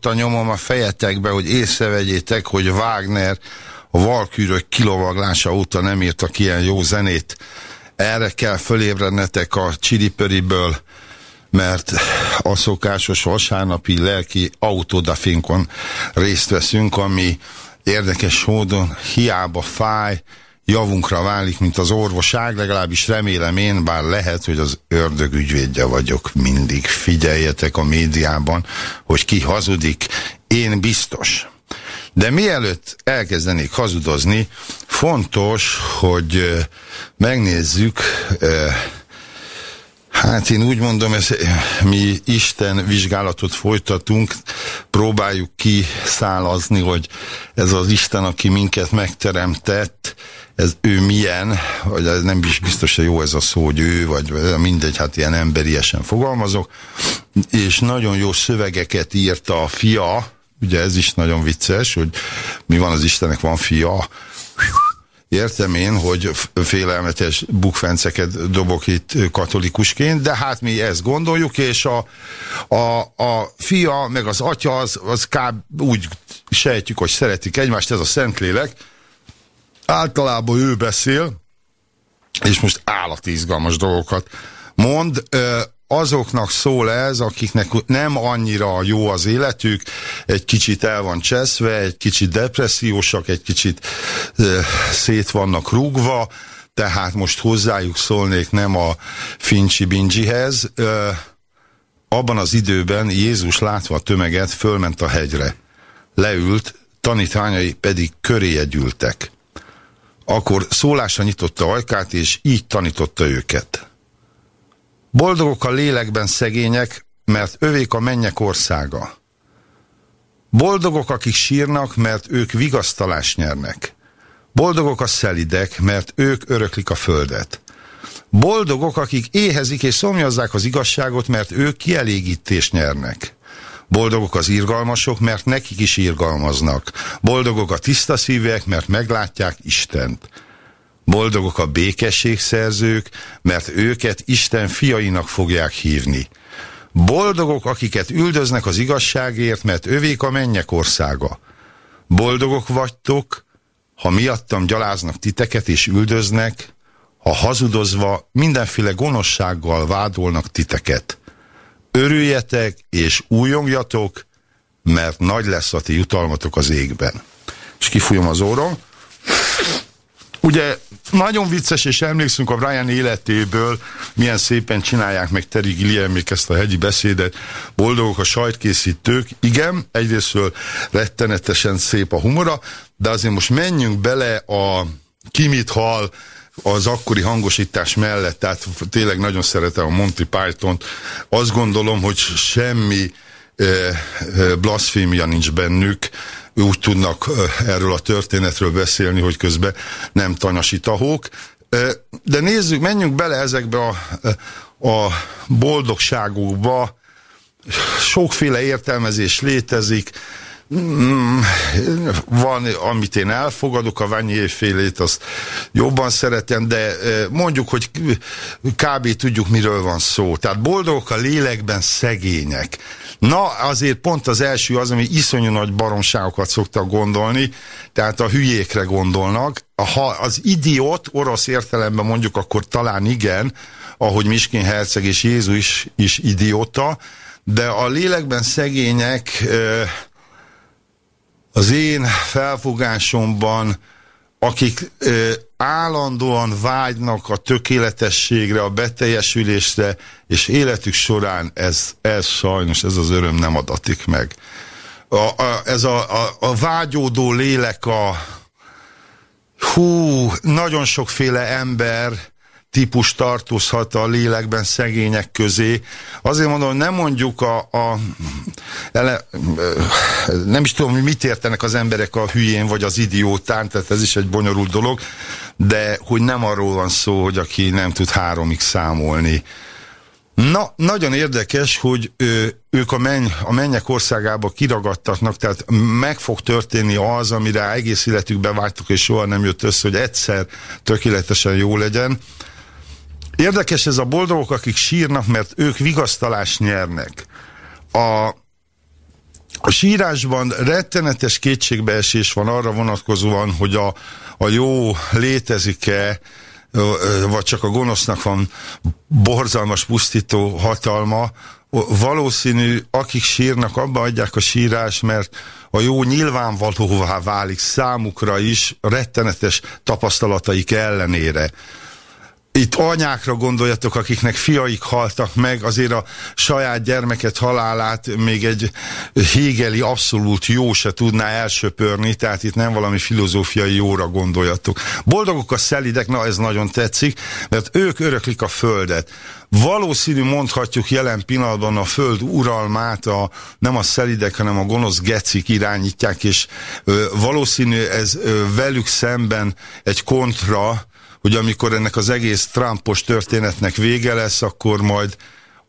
régóta nyomom a fejetekbe, hogy észrevegyétek, hogy Wagner a valkűrök kilovaglása óta nem írtak ilyen jó zenét. Erre kell fölébrednetek a csiripöriből, mert a szokásos vasárnapi lelki autodafinkon részt veszünk, ami érdekes módon hiába fáj, javunkra válik, mint az orvoság, legalábbis remélem én, bár lehet, hogy az ördög ügyvédje vagyok mindig. Figyeljetek a médiában, hogy ki hazudik. Én biztos. De mielőtt elkezdenék hazudozni, fontos, hogy megnézzük Hát én úgy mondom, ez, mi Isten vizsgálatot folytatunk, próbáljuk kiszálazni, hogy ez az Isten, aki minket megteremtett, ez ő milyen, vagy nem is biztos, hogy jó ez a szó, hogy ő, vagy mindegy, hát ilyen emberiesen fogalmazok, és nagyon jó szövegeket írta a fia, ugye ez is nagyon vicces, hogy mi van az Istennek, van fia, Értem én, hogy félelmetes bukfenceket dobok itt katolikusként, de hát mi ezt gondoljuk, és a, a, a fia, meg az atya, az, az kb. úgy sejtjük, hogy szeretik egymást, ez a Szentlélek. Általában ő beszél, és most állati izgalmas dolgokat mond, azoknak szól ez, akiknek nem annyira jó az életük, egy kicsit el van cseszve, egy kicsit depressziósak, egy kicsit szét vannak rúgva, tehát most hozzájuk szólnék nem a Fincsi Bincsihez. abban az időben Jézus látva a tömeget fölment a hegyre. Leült, tanítványai pedig köréje gyűltek. Akkor szólásra nyitotta ajkát, és így tanította őket. Boldogok a lélekben szegények, mert övék a mennyek országa. Boldogok, akik sírnak, mert ők vigasztalást nyernek. Boldogok a szelidek, mert ők öröklik a földet. Boldogok, akik éhezik és szomjazzák az igazságot, mert ők kielégítést nyernek. Boldogok az irgalmasok, mert nekik is irgalmaznak. Boldogok a tiszta szívek, mert meglátják Istent. Boldogok a békességszerzők, mert őket Isten fiainak fogják hívni. Boldogok, akiket üldöznek az igazságért, mert övék a mennyek országa. Boldogok vagytok, ha miattam gyaláznak titeket és üldöznek, ha hazudozva mindenféle gonoszsággal vádolnak titeket. Örüljetek és újongjatok, mert nagy lesz a ti jutalmatok az égben. És kifújom az órom. Ugye nagyon vicces, és emlékszünk a Brian életéből, milyen szépen csinálják meg Terry Gilliamék ezt a hegyi beszédet, boldogok a sajtkészítők, igen, egyrésztről rettenetesen szép a humora, de azért most menjünk bele a Kimit hal az akkori hangosítás mellett, tehát tényleg nagyon szeretem a Monty Python-t. Azt gondolom, hogy semmi eh, eh, blasfémia nincs bennük, úgy tudnak erről a történetről beszélni, hogy közben nem tanyasítahók. De nézzük, menjünk bele ezekbe a, a boldogságokba. Sokféle értelmezés létezik. Mm, van, amit én elfogadok, a Vanyé félét, azt jobban szeretem, de mondjuk, hogy kb. tudjuk, miről van szó. Tehát boldogok a lélekben szegények. Na, azért pont az első az, ami iszonyú nagy baromságokat szoktak gondolni, tehát a hülyékre gondolnak. Ha az idiot orosz értelemben mondjuk, akkor talán igen, ahogy Miskin Herceg és Jézus is, is idióta, de a lélekben szegények az én felfogásomban akik ö, állandóan vágynak a tökéletességre, a beteljesülésre, és életük során ez, ez sajnos, ez az öröm nem adatik meg. A, a, ez a, a, a vágyódó lélek a hú, nagyon sokféle ember típus tartozhat a lélekben szegények közé. Azért mondom, nem mondjuk a, a ele, nem is tudom, hogy mit értenek az emberek a hülyén vagy az idiótán, tehát ez is egy bonyolult dolog, de hogy nem arról van szó, hogy aki nem tud háromig számolni. Na, nagyon érdekes, hogy ö, ők a, menny, a mennyek országába kiragadtatnak, tehát meg fog történni az, amire egész életükbe vágytuk, és soha nem jött össze, hogy egyszer tökéletesen jó legyen. Érdekes ez a boldogok, akik sírnak, mert ők vigasztalást nyernek. A A sírásban rettenetes kétségbeesés van arra vonatkozóan, hogy a, a jó létezik-e, vagy csak a gonosznak van borzalmas pusztító hatalma, valószínű, akik sírnak, abba adják a sírás, mert a jó nyilvánvalóvá válik számukra is rettenetes tapasztalataik ellenére itt anyákra gondoljatok, akiknek fiaik haltak meg, azért a saját gyermeket halálát még egy hégeli abszolút jó se tudná elsöpörni, tehát itt nem valami filozófiai jóra gondoljatok. Boldogok a szelidek, na ez nagyon tetszik, mert ők öröklik a földet. Valószínű mondhatjuk jelen pillanatban a föld uralmát a, nem a szelidek, hanem a gonosz gecik irányítják, és ö, valószínű ez ö, velük szemben egy kontra, hogy amikor ennek az egész Trumpos történetnek vége lesz, akkor majd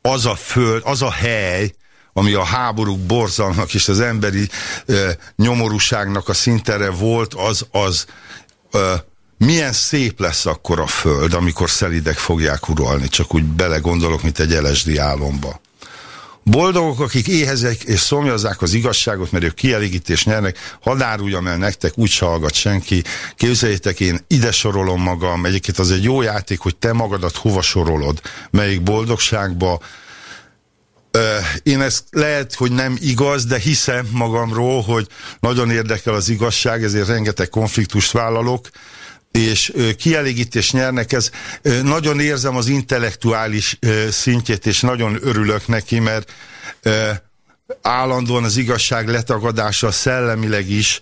az a föld, az a hely, ami a háborúk borzalmak és az emberi e, nyomorúságnak a szintere volt, az, az e, milyen szép lesz akkor a föld, amikor szelidek fogják uralni. Csak úgy belegondolok, mint egy LSD álomba. Boldogok, akik éhezek és szomjazzák az igazságot, mert ők kielégítést nyernek, hadd áruljam el nektek, úgy hallgat senki. Képzeljétek, én ide sorolom magam, egyébként az egy jó játék, hogy te magadat hova sorolod, melyik boldogságba, én ez lehet, hogy nem igaz, de hiszem magamról, hogy nagyon érdekel az igazság, ezért rengeteg konfliktust vállalok, és kielégítés nyernek, ez nagyon érzem az intellektuális szintjét, és nagyon örülök neki, mert állandóan az igazság letagadása szellemileg is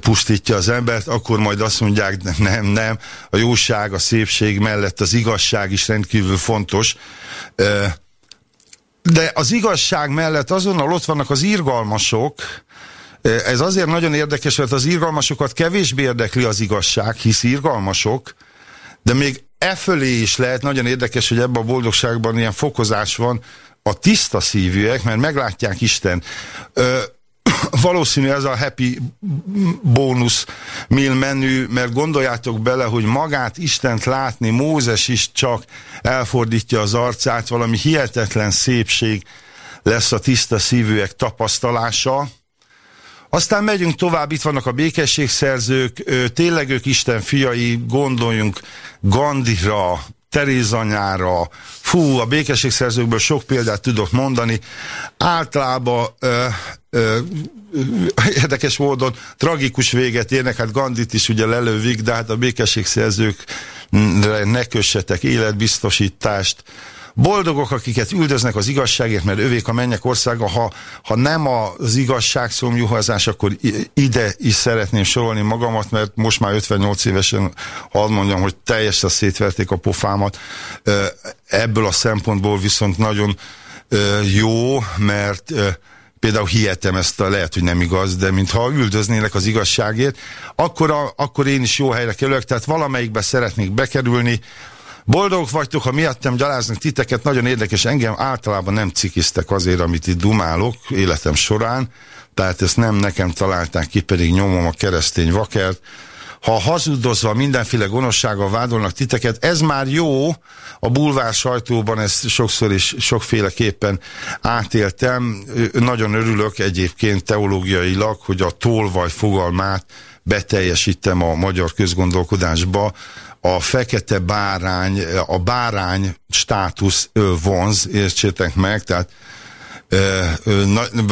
pusztítja az embert, akkor majd azt mondják, nem, nem, a jóság, a szépség mellett az igazság is rendkívül fontos. De az igazság mellett azonnal ott vannak az irgalmasok, ez azért nagyon érdekes, mert az irgalmasokat kevésbé érdekli az igazság, hisz irgalmasok, de még e fölé is lehet, nagyon érdekes, hogy ebben a boldogságban ilyen fokozás van, a tiszta szívűek, mert meglátják Isten. Ö, valószínű ez a happy bónusz mil menü, mert gondoljátok bele, hogy magát Istent látni, Mózes is csak elfordítja az arcát, valami hihetetlen szépség lesz a tiszta szívűek tapasztalása, aztán megyünk tovább, itt vannak a békességszerzők, tényleg ők Isten fiai, gondoljunk Gandhira, Terézanyára, fú, a békességszerzőkből sok példát tudok mondani. Általában ö, ö, érdekes módon tragikus véget érnek, hát Gandit is ugye lelővik, de hát a békességszerzőkre ne kössetek életbiztosítást, Boldogok, akiket üldöznek az igazságért, mert övék a mennyek országa. Ha, ha nem az igazság szomjuhazás, akkor ide is szeretném sorolni magamat, mert most már 58 évesen hadd mondjam, hogy teljesen szétverték a pofámat. Ebből a szempontból viszont nagyon jó, mert például hihetem ezt, a, lehet, hogy nem igaz, de mintha üldöznének az igazságért, akkor, a, akkor én is jó helyre kerülök, tehát valamelyikbe szeretnék bekerülni, Boldogok vagytok, ha miattam gyaláznak titeket, nagyon érdekes, engem általában nem cikiztek azért, amit itt dumálok életem során, tehát ezt nem nekem találták ki, pedig nyomom a keresztény vakert. Ha hazudozva mindenféle gonoszsággal vádolnak titeket, ez már jó, a bulvár sajtóban ezt sokszor is sokféleképpen átéltem. Nagyon örülök egyébként teológiailag, hogy a tolvaj fogalmát beteljesítem a magyar közgondolkodásba, a fekete bárány, a bárány státusz vonz, értsétek meg, tehát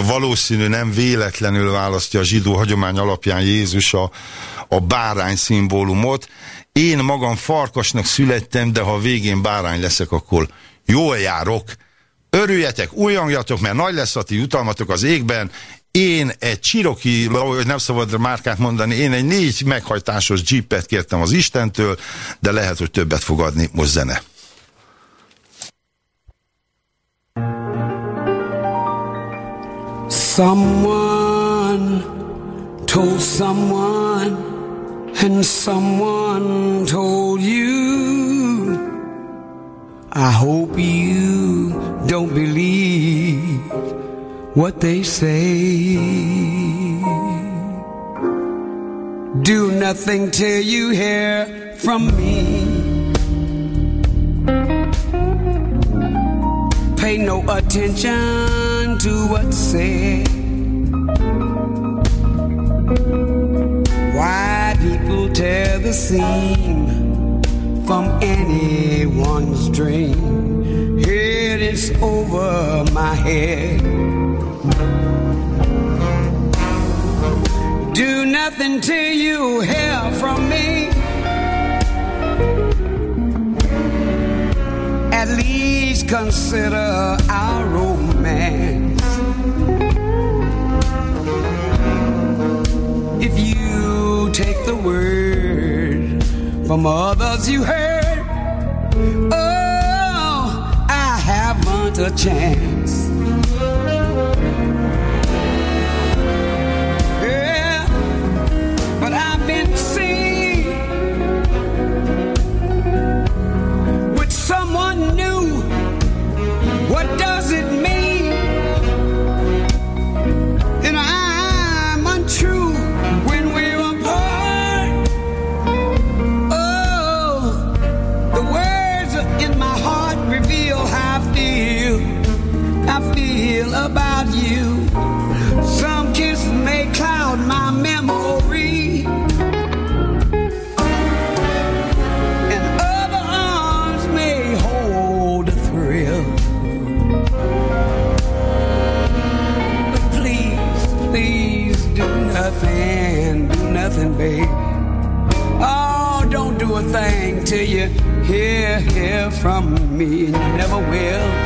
valószínű nem véletlenül választja a zsidó hagyomány alapján Jézus a, a bárány szimbólumot. Én magam farkasnak születtem, de ha végén bárány leszek, akkor jól járok. Örüljetek, újjongjatok, mert nagy lesz a ti jutalmatok az égben, én egy Csiroki, nem szabad márkát mondani, én egy négy meghajtásos jeepet kértem az Istentől, de lehet, hogy többet fog adni. Most zene. Someone told someone and someone told you I hope you don't believe what they say. Do nothing till you hear from me. Pay no attention to what's said. Why people tear the seam from anyone's dream? It is over my head. Do nothing till you hear from me. At least consider our romance. If you take the word from others you heard, oh, I haven't a chance. Till you hear, hear from me. You never will.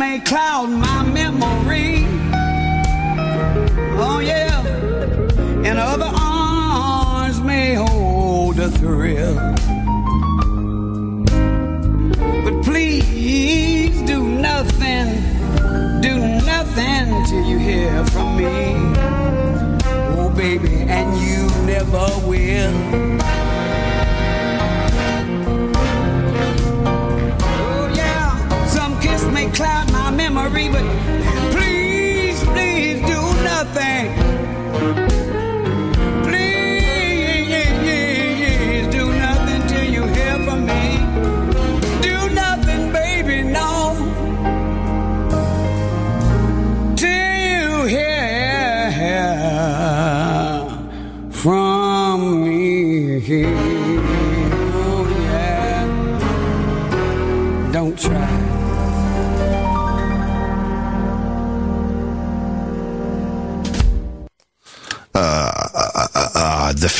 May cloud my memory. Oh yeah, and other arms may hold a thrill. But please do nothing, do nothing till you hear from me. Oh baby, and you never will. Memory, but please, please do nothing. Please do nothing till you hear from me. Do nothing, baby, no. Till you hear from me.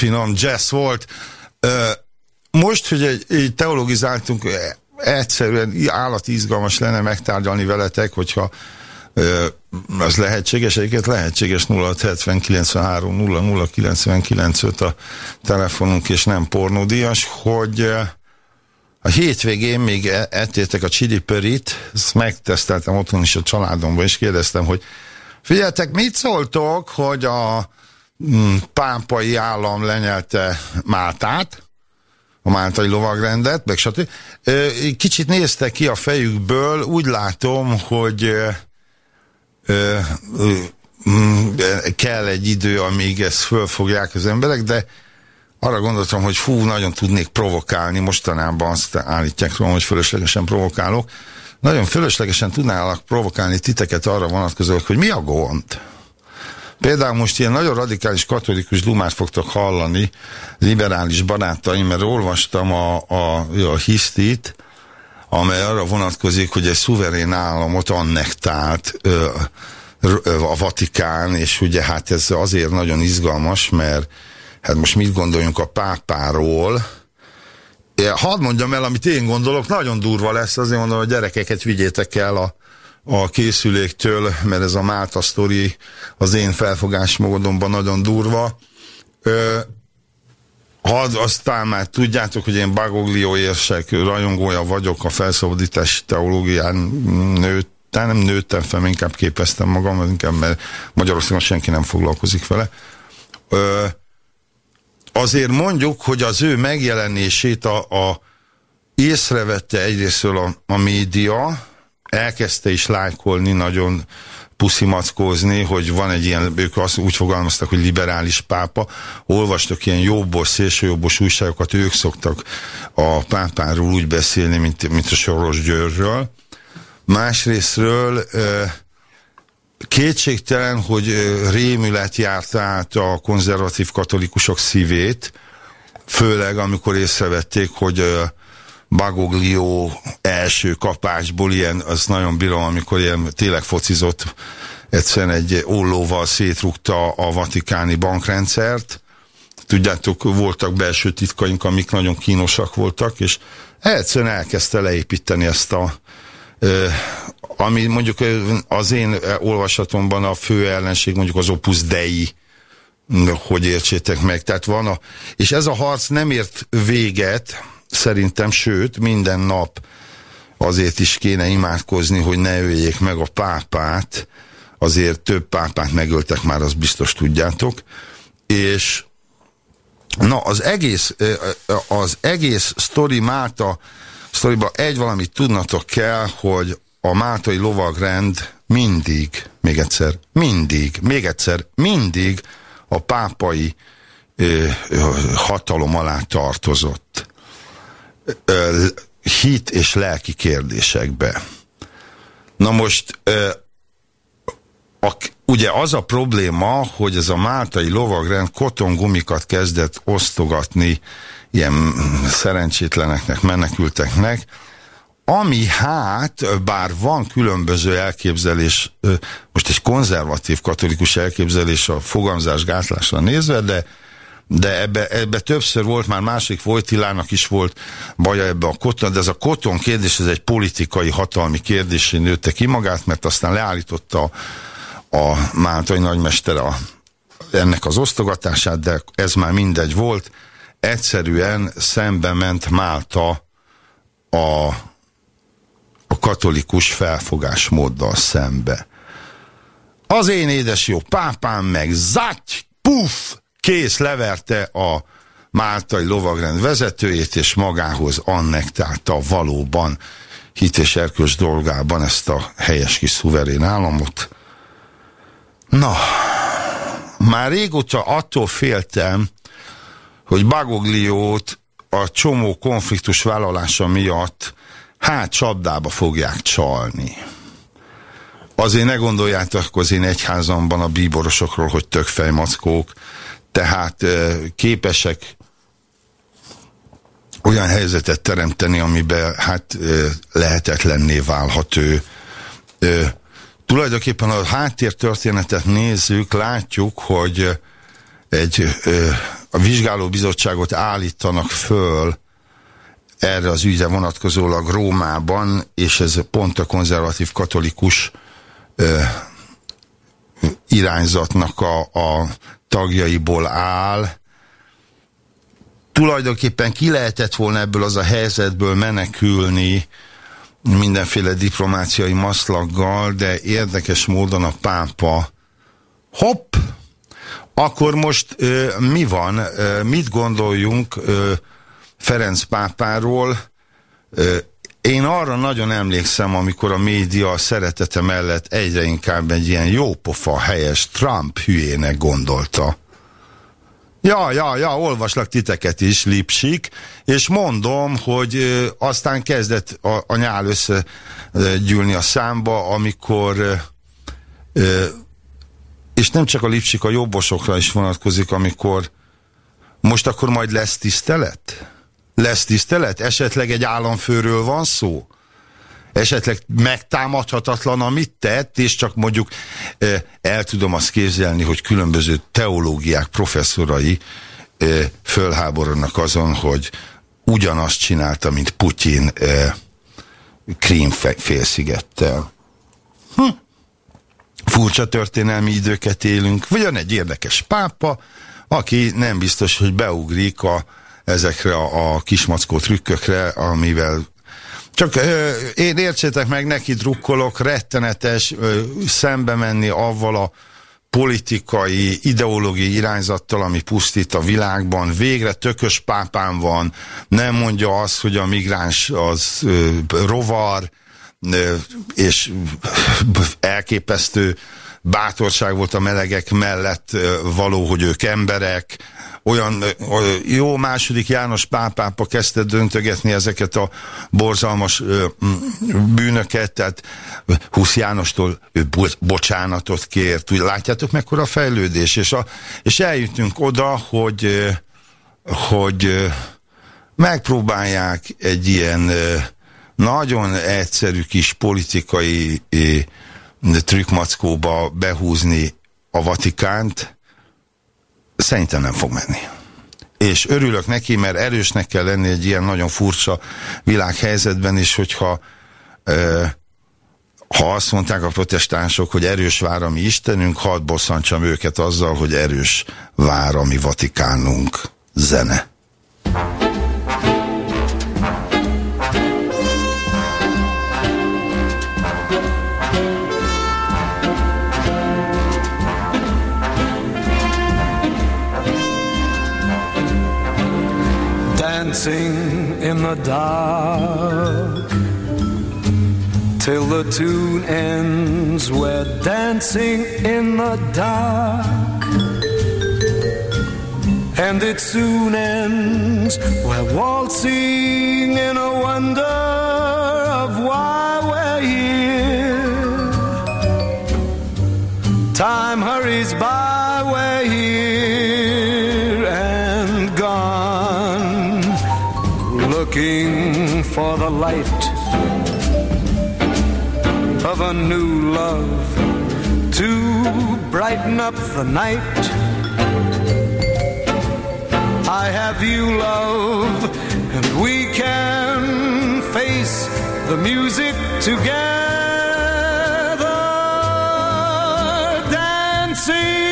Finom jazz volt. Most, hogy egy, egy teologizáltunk, egyszerűen állati izgalmas lenne megtárgyalni veletek, hogyha az lehetséges, egyiket lehetséges 0679 00 995 a telefonunk, és nem pornódias, hogy a hétvégén még e- ettétek a chili pörit, ezt megteszteltem otthon is a családomban, és kérdeztem, hogy figyeltek, mit szóltok, hogy a mm, pápai állam lenyelte Máltát, a máltai lovagrendet, meg stb. Kicsit néztek ki a fejükből, úgy látom, hogy mm, kell egy idő, amíg ezt fölfogják az emberek, de arra gondoltam, hogy fú, nagyon tudnék provokálni, mostanában azt állítják rólam, hogy fölöslegesen provokálok. Nagyon fölöslegesen tudnálak provokálni titeket arra vonatkozóak, hogy mi a gond? Például most ilyen nagyon radikális katolikus dumát fogtok hallani, liberális barátaim, mert olvastam a, a, a hisztit, amely arra vonatkozik, hogy egy szuverén államot annektált ö, ö, a Vatikán, és ugye hát ez azért nagyon izgalmas, mert hát most mit gondoljunk a pápáról, hadd mondjam el, amit én gondolok, nagyon durva lesz, azért mondom, hogy gyerekeket vigyétek el a, a készüléktől, mert ez a Málta sztori az én felfogásmódomban nagyon durva. Ö, Hadd aztán már tudjátok, hogy én Bagoglio érsek rajongója vagyok, a felszabadítási teológián nőtt, nem nőttem fel, inkább képeztem magam, inkább, mert Magyarországon senki nem foglalkozik vele. Ö, azért mondjuk, hogy az ő megjelenését a, a észrevette egyrésztől a, a média, elkezdte is lájkolni, nagyon puszimackózni, hogy van egy ilyen, ők azt úgy fogalmaztak, hogy liberális pápa. Olvastak ilyen jobbos, szélsőjobbos újságokat, ők szoktak a pápáról úgy beszélni, mint, mint a Soros Györgyről. Másrésztről kétségtelen, hogy rémület járt át a konzervatív katolikusok szívét, főleg amikor észrevették, hogy Bagoglio első kapásból ilyen, az nagyon bírom, amikor ilyen tényleg focizott, egyszerűen egy ollóval szétrugta a vatikáni bankrendszert. Tudjátok, voltak belső titkaink, amik nagyon kínosak voltak, és egyszerűen elkezdte leépíteni ezt a ami mondjuk az én olvasatomban a fő ellenség mondjuk az Opus Dei, hogy értsétek meg. Tehát van a, és ez a harc nem ért véget, szerintem, sőt, minden nap azért is kéne imádkozni, hogy ne öljék meg a pápát, azért több pápát megöltek már, az biztos tudjátok, és na, az egész, az egész sztori Málta sztoriba egy valamit tudnatok kell, hogy a Máltai lovagrend mindig, még egyszer, mindig, még egyszer, mindig a pápai ö, hatalom alá tartozott ö, hit és lelki kérdésekbe. Na most ö, a, ugye az a probléma, hogy ez a máltai lovagrend kotongumikat kezdett osztogatni ilyen szerencsétleneknek, menekülteknek, ami hát, bár van különböző elképzelés, most egy konzervatív katolikus elképzelés a fogamzás gátlásra nézve, de de ebbe, ebbe többször volt, már másik Vojtilának is volt baja ebbe a koton, de ez a koton kérdés, ez egy politikai hatalmi kérdésé nőtte ki magát, mert aztán leállította a, a Máltai nagymester a, ennek az osztogatását, de ez már mindegy volt. Egyszerűen szembe ment Málta a, a katolikus felfogásmóddal szembe. Az én édes jó pápám meg zaty, puff, kész leverte a máltai lovagrend vezetőjét, és magához annektálta valóban hit és erkös dolgában ezt a helyes kis szuverén államot. Na, már régóta attól féltem, hogy Bagogliót a csomó konfliktus vállalása miatt hát csapdába fogják csalni. Azért ne gondoljátok az én egyházamban a bíborosokról, hogy tök fejmackók, tehát képesek olyan helyzetet teremteni, amiben hát lehetetlenné válhat ő. Tulajdonképpen a háttértörténetet nézzük, látjuk, hogy egy a vizsgálóbizottságot állítanak föl erre az ügyre vonatkozólag Rómában, és ez pont a konzervatív katolikus irányzatnak a, a tagjaiból áll. Tulajdonképpen ki lehetett volna ebből az a helyzetből menekülni mindenféle diplomáciai maszlaggal, de érdekes módon a pápa hopp, akkor most ö, mi van, ö, mit gondoljunk ö, Ferenc pápáról, ö, én arra nagyon emlékszem, amikor a média a szeretete mellett egyre inkább egy ilyen jópofa helyes Trump hülyének gondolta. Ja, ja, ja, olvaslak titeket is, Lipsik, és mondom, hogy ö, aztán kezdett a, a nyál összegyűlni a számba, amikor ö, és nem csak a Lipsik, a jobbosokra is vonatkozik, amikor most akkor majd lesz tisztelet? Lesz tisztelet? Esetleg egy államfőről van szó? Esetleg megtámadhatatlan, amit tett, és csak mondjuk el tudom azt képzelni, hogy különböző teológiák professzorai fölháborodnak azon, hogy ugyanazt csinálta, mint Putyin eh, Krím félszigettel. Hm. Furcsa történelmi időket élünk, vagy olyan egy érdekes pápa, aki nem biztos, hogy beugrik a, ezekre a, a kismackó trükkökre, amivel csak ö, én értsétek meg, neki drukkolok, rettenetes ö, szembe menni avval a politikai, ideológiai irányzattal, ami pusztít a világban. Végre tökös pápán van, nem mondja azt, hogy a migráns az ö, rovar, ö, és elképesztő bátorság volt a melegek mellett való, hogy ők emberek, olyan jó második János pápápa kezdte döntögetni ezeket a borzalmas bűnöket, tehát Husz Jánostól ő bocsánatot kért. Úgy látjátok mekkora fejlődés, és, a, és eljutunk oda, hogy, hogy megpróbálják egy ilyen nagyon egyszerű kis politikai trükkmackóba behúzni a Vatikánt, szerintem nem fog menni. És örülök neki, mert erősnek kell lenni egy ilyen nagyon furcsa világhelyzetben is, hogyha ö, ha azt mondták a protestánsok, hogy erős vár a mi Istenünk, hadd bosszantsam őket azzal, hogy erős vár a mi Vatikánunk zene. Dancing in the dark till the tune ends. We're dancing in the dark, and it soon ends. We're waltzing in a wonder of why we're here. Time hurries by, we're looking for the light of a new love to brighten up the night. I have you, love, and we can face the music together, dancing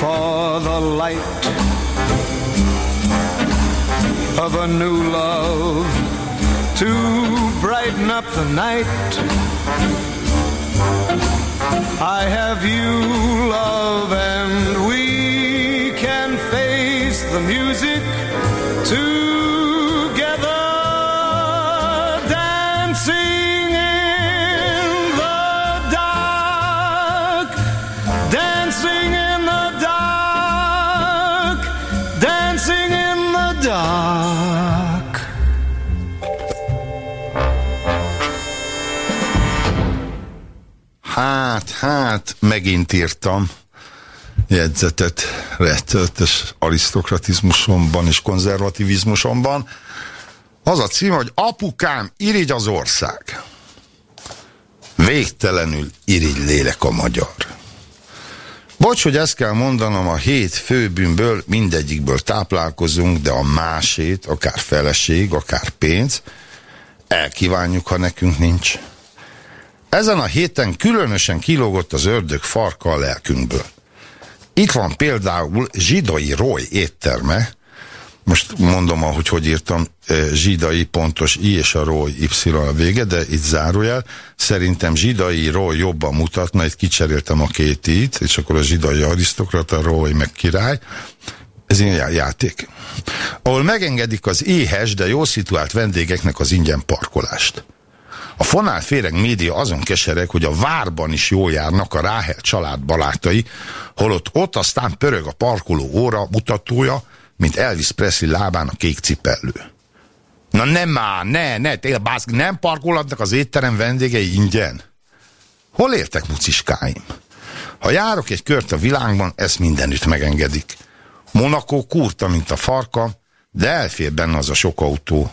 for the light of a new love to brighten up the night. I have you, love, and we can face the music together, megint írtam jegyzetet rettenetes arisztokratizmusomban és konzervativizmusomban. Az a cím, hogy Apukám, irigy az ország. Végtelenül irigy lélek a magyar. Bocs, hogy ezt kell mondanom, a hét főbűnből mindegyikből táplálkozunk, de a másét, akár feleség, akár pénz, elkívánjuk, ha nekünk nincs. Ezen a héten különösen kilógott az ördög farka a lelkünkből. Itt van például Zsidai Roy étterme, most mondom, ahogy hogy írtam, zsidai pontos i és a Roy y a vége, de itt zárójel. Szerintem zsidai Roy jobban mutatna, itt kicseréltem a két itt, és akkor a zsidai arisztokrata, Roy meg király. Ez ilyen játék. Ahol megengedik az éhes, de jól szituált vendégeknek az ingyen parkolást. A fonál féreg média azon kesereg, hogy a várban is jól járnak a Ráhel család barátai, holott ott aztán pörög a parkoló óra mutatója, mint Elvis Presley lábán a kék cipellő. Na nem már, ne, ne, tényleg, bász, nem parkolhatnak az étterem vendégei ingyen? Hol értek, muciskáim? Ha járok egy kört a világban, ezt mindenütt megengedik. Monaco kurta, mint a farka, de elfér benne az a sok autó.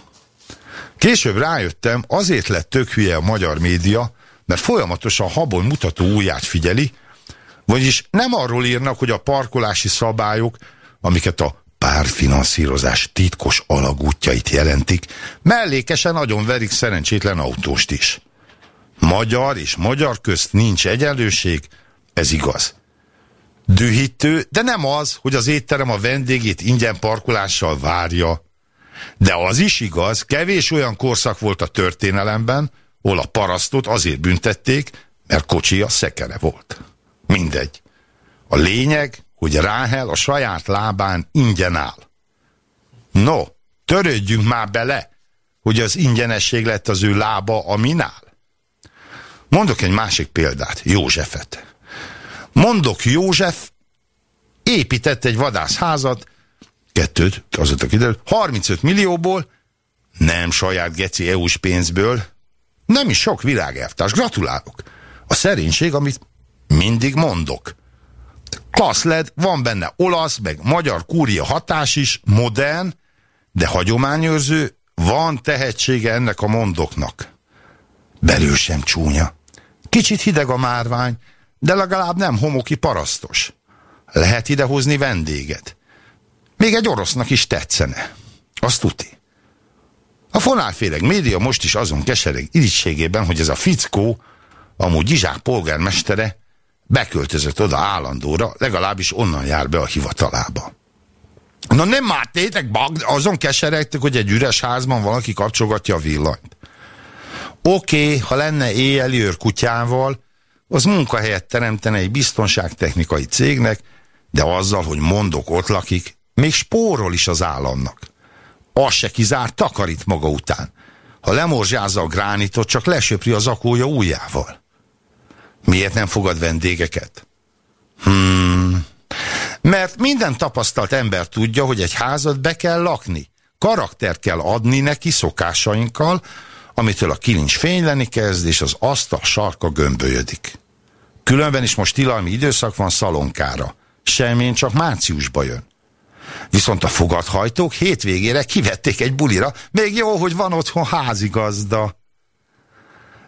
Később rájöttem, azért lett tök hülye a magyar média, mert folyamatosan habon mutató ujját figyeli, vagyis nem arról írnak, hogy a parkolási szabályok, amiket a párfinanszírozás titkos alagútjait jelentik, mellékesen nagyon verik szerencsétlen autóst is. Magyar és magyar közt nincs egyenlőség, ez igaz. Dühítő, de nem az, hogy az étterem a vendégét ingyen parkolással várja. De az is igaz, kevés olyan korszak volt a történelemben, hol a parasztot azért büntették, mert kocsi a szekere volt. Mindegy. A lényeg, hogy Ráhel a saját lábán ingyen áll. No, törődjünk már bele, hogy az ingyenesség lett az ő lába a minál. Mondok egy másik példát, Józsefet. Mondok József épített egy vadászházat, kettőt, azóta kiderült, 35 millióból, nem saját geci EU-s pénzből, nem is sok világelvtárs, gratulálok. A szerénység, amit mindig mondok. Klassz led, van benne olasz, meg magyar kúria hatás is, modern, de hagyományőrző, van tehetsége ennek a mondoknak. Belül sem csúnya. Kicsit hideg a márvány, de legalább nem homoki parasztos. Lehet idehozni vendéget. Még egy orosznak is tetszene. Azt tuti. A fonálféreg média most is azon kesereg irítségében, hogy ez a fickó, amúgy Izsák polgármestere, beköltözött oda állandóra, legalábbis onnan jár be a hivatalába. Na nem már tétek, azon keseregtek, hogy egy üres házban valaki kapcsolgatja a villanyt. Oké, okay, ha lenne éjjeli őr kutyával, az munkahelyet teremtene egy biztonságtechnikai cégnek, de azzal, hogy mondok ott lakik, még spórol is az államnak. Az se kizárt, takarít maga után. Ha lemorzsázza a gránitot, csak lesöpri az akója ujjával. Miért nem fogad vendégeket? Hmm. Mert minden tapasztalt ember tudja, hogy egy házat be kell lakni. Karakter kell adni neki szokásainkkal, amitől a kilincs fényleni kezd, és az asztal sarka gömbölyödik. Különben is most tilalmi időszak van szalonkára. Semmén csak márciusba jön. Viszont a fogadhajtók hétvégére kivették egy bulira, még jó, hogy van otthon házigazda.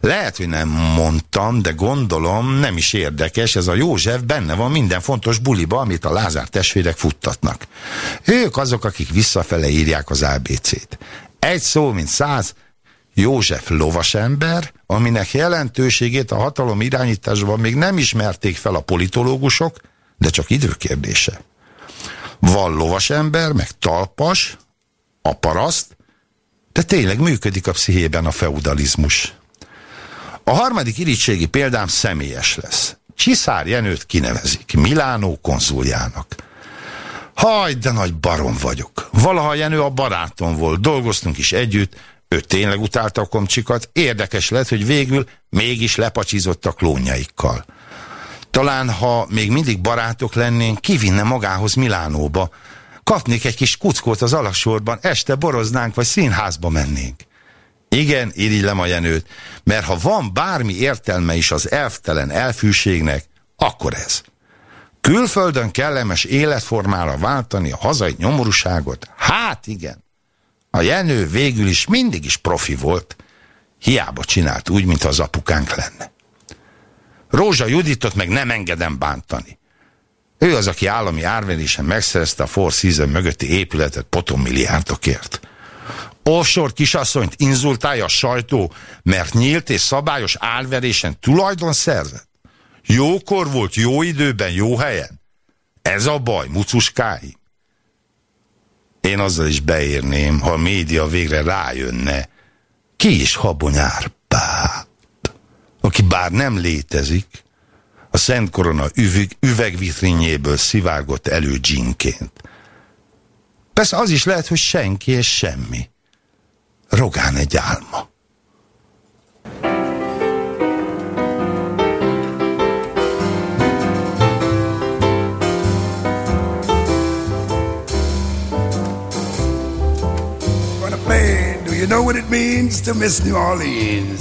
Lehet, hogy nem mondtam, de gondolom nem is érdekes, ez a József benne van minden fontos buliba, amit a Lázár testvérek futtatnak. Ők azok, akik visszafele írják az ABC-t. Egy szó, mint száz, József lovasember, aminek jelentőségét a hatalom irányításban még nem ismerték fel a politológusok, de csak időkérdése. Van lovasember, meg talpas, a paraszt, de tényleg működik a pszichében a feudalizmus. A harmadik irítségi példám személyes lesz. Csiszár Jenőt kinevezik Milánó konzuljának. Haj, de nagy barom vagyok. Valaha Jenő a barátom volt, dolgoztunk is együtt, ő tényleg utálta a komcsikat, érdekes lett, hogy végül mégis lepacsizott a klónjaikkal. Talán, ha még mindig barátok lennénk, kivinne magához Milánóba. Kapnék egy kis kuckót az alassorban, este boroznánk, vagy színházba mennénk. Igen, irigylem a jenőt, mert ha van bármi értelme is az elvtelen elfűségnek, akkor ez. Külföldön kellemes életformára váltani a hazai nyomorúságot? Hát igen. A Jenő végül is mindig is profi volt, hiába csinált úgy, mintha az apukánk lenne. Rózsa Juditot meg nem engedem bántani. Ő az, aki állami árverésen megszerezte a Four Seasons mögötti épületet potomilliárdokért. Offshore kisasszonyt inzultálja a sajtó, mert nyílt és szabályos árverésen tulajdon szerzett. Jókor volt, jó időben, jó helyen. Ez a baj, mucuskái. Én azzal is beérném, ha a média végre rájönne, ki is Árpád, aki bár nem létezik, a Szent Korona üveg, üvegvitrinjéből szivárgott elő dzsinként. Persze az is lehet, hogy senki és semmi. Rogán egy álma. You know what it means to miss New Orleans?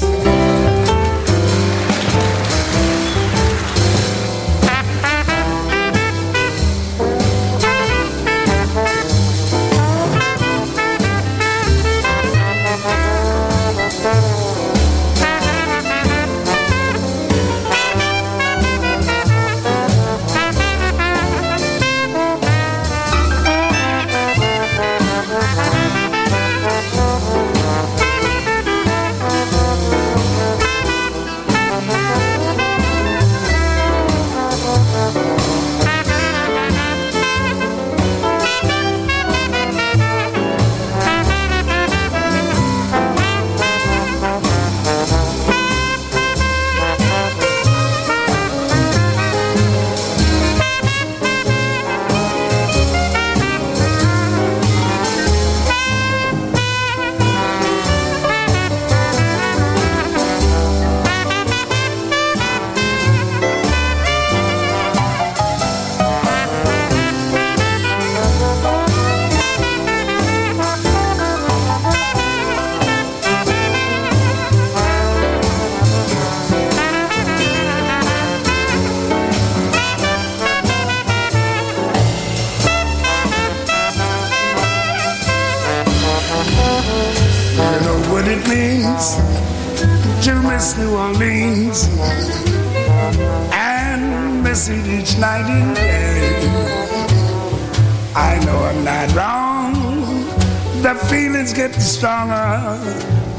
stronger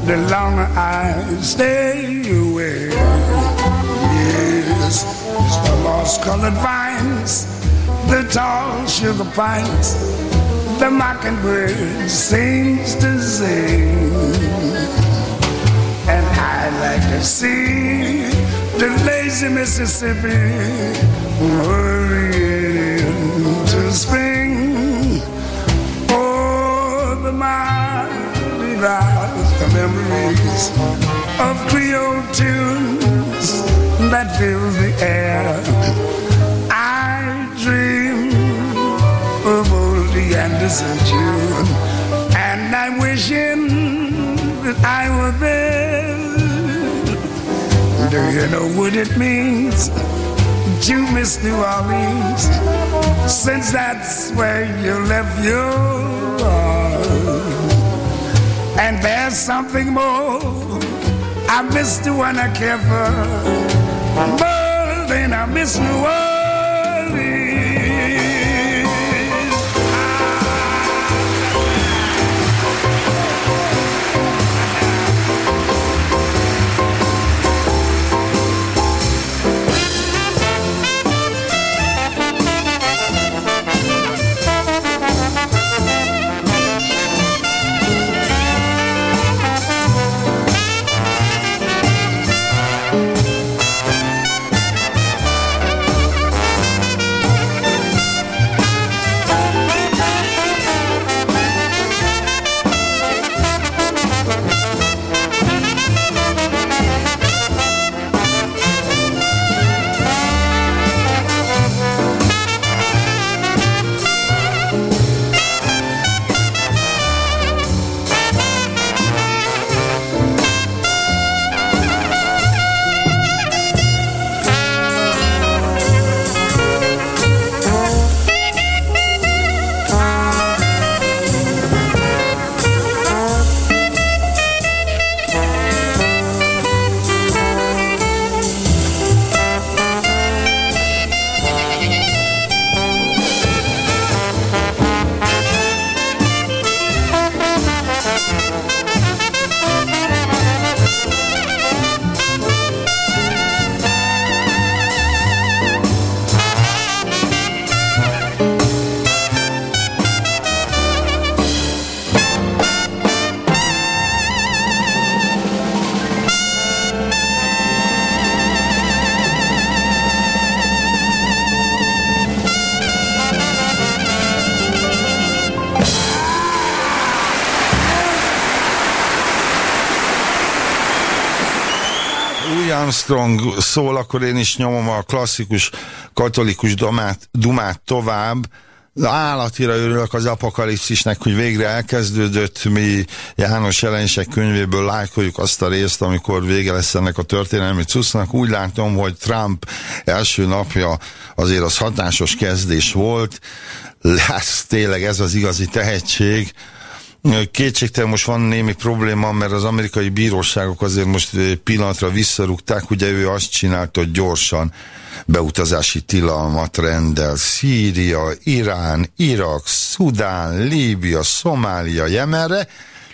the longer I stay away. Yes, it's the lost colored vines, the tall sugar pines, the mockingbird sings to sing. And I like to see the lazy Mississippi hurrying to spring. Memories of Creole tunes that fill the air I dream of Oldie Anderson June, and I'm wishing that I were there. Do you know what it means to miss New Orleans? Since that's where you left your there's something more. I miss the one I care for more than I miss New Orleans. Armstrong szól, akkor én is nyomom a klasszikus katolikus dumát, dumát tovább, állatira örülök az apokalipszisnek, hogy végre elkezdődött, mi János jelenések könyvéből lájkoljuk azt a részt, amikor vége lesz ennek a történelmi cusznak. Úgy látom, hogy Trump első napja azért az hatásos kezdés volt, lesz tényleg ez az igazi tehetség, Kétségtelen most van némi probléma, mert az amerikai bíróságok azért most pillanatra visszarúgták, ugye ő azt csinálta, hogy gyorsan beutazási tilalmat rendel. Szíria, Irán, Irak, Szudán, Líbia, Szomália, Jemenre.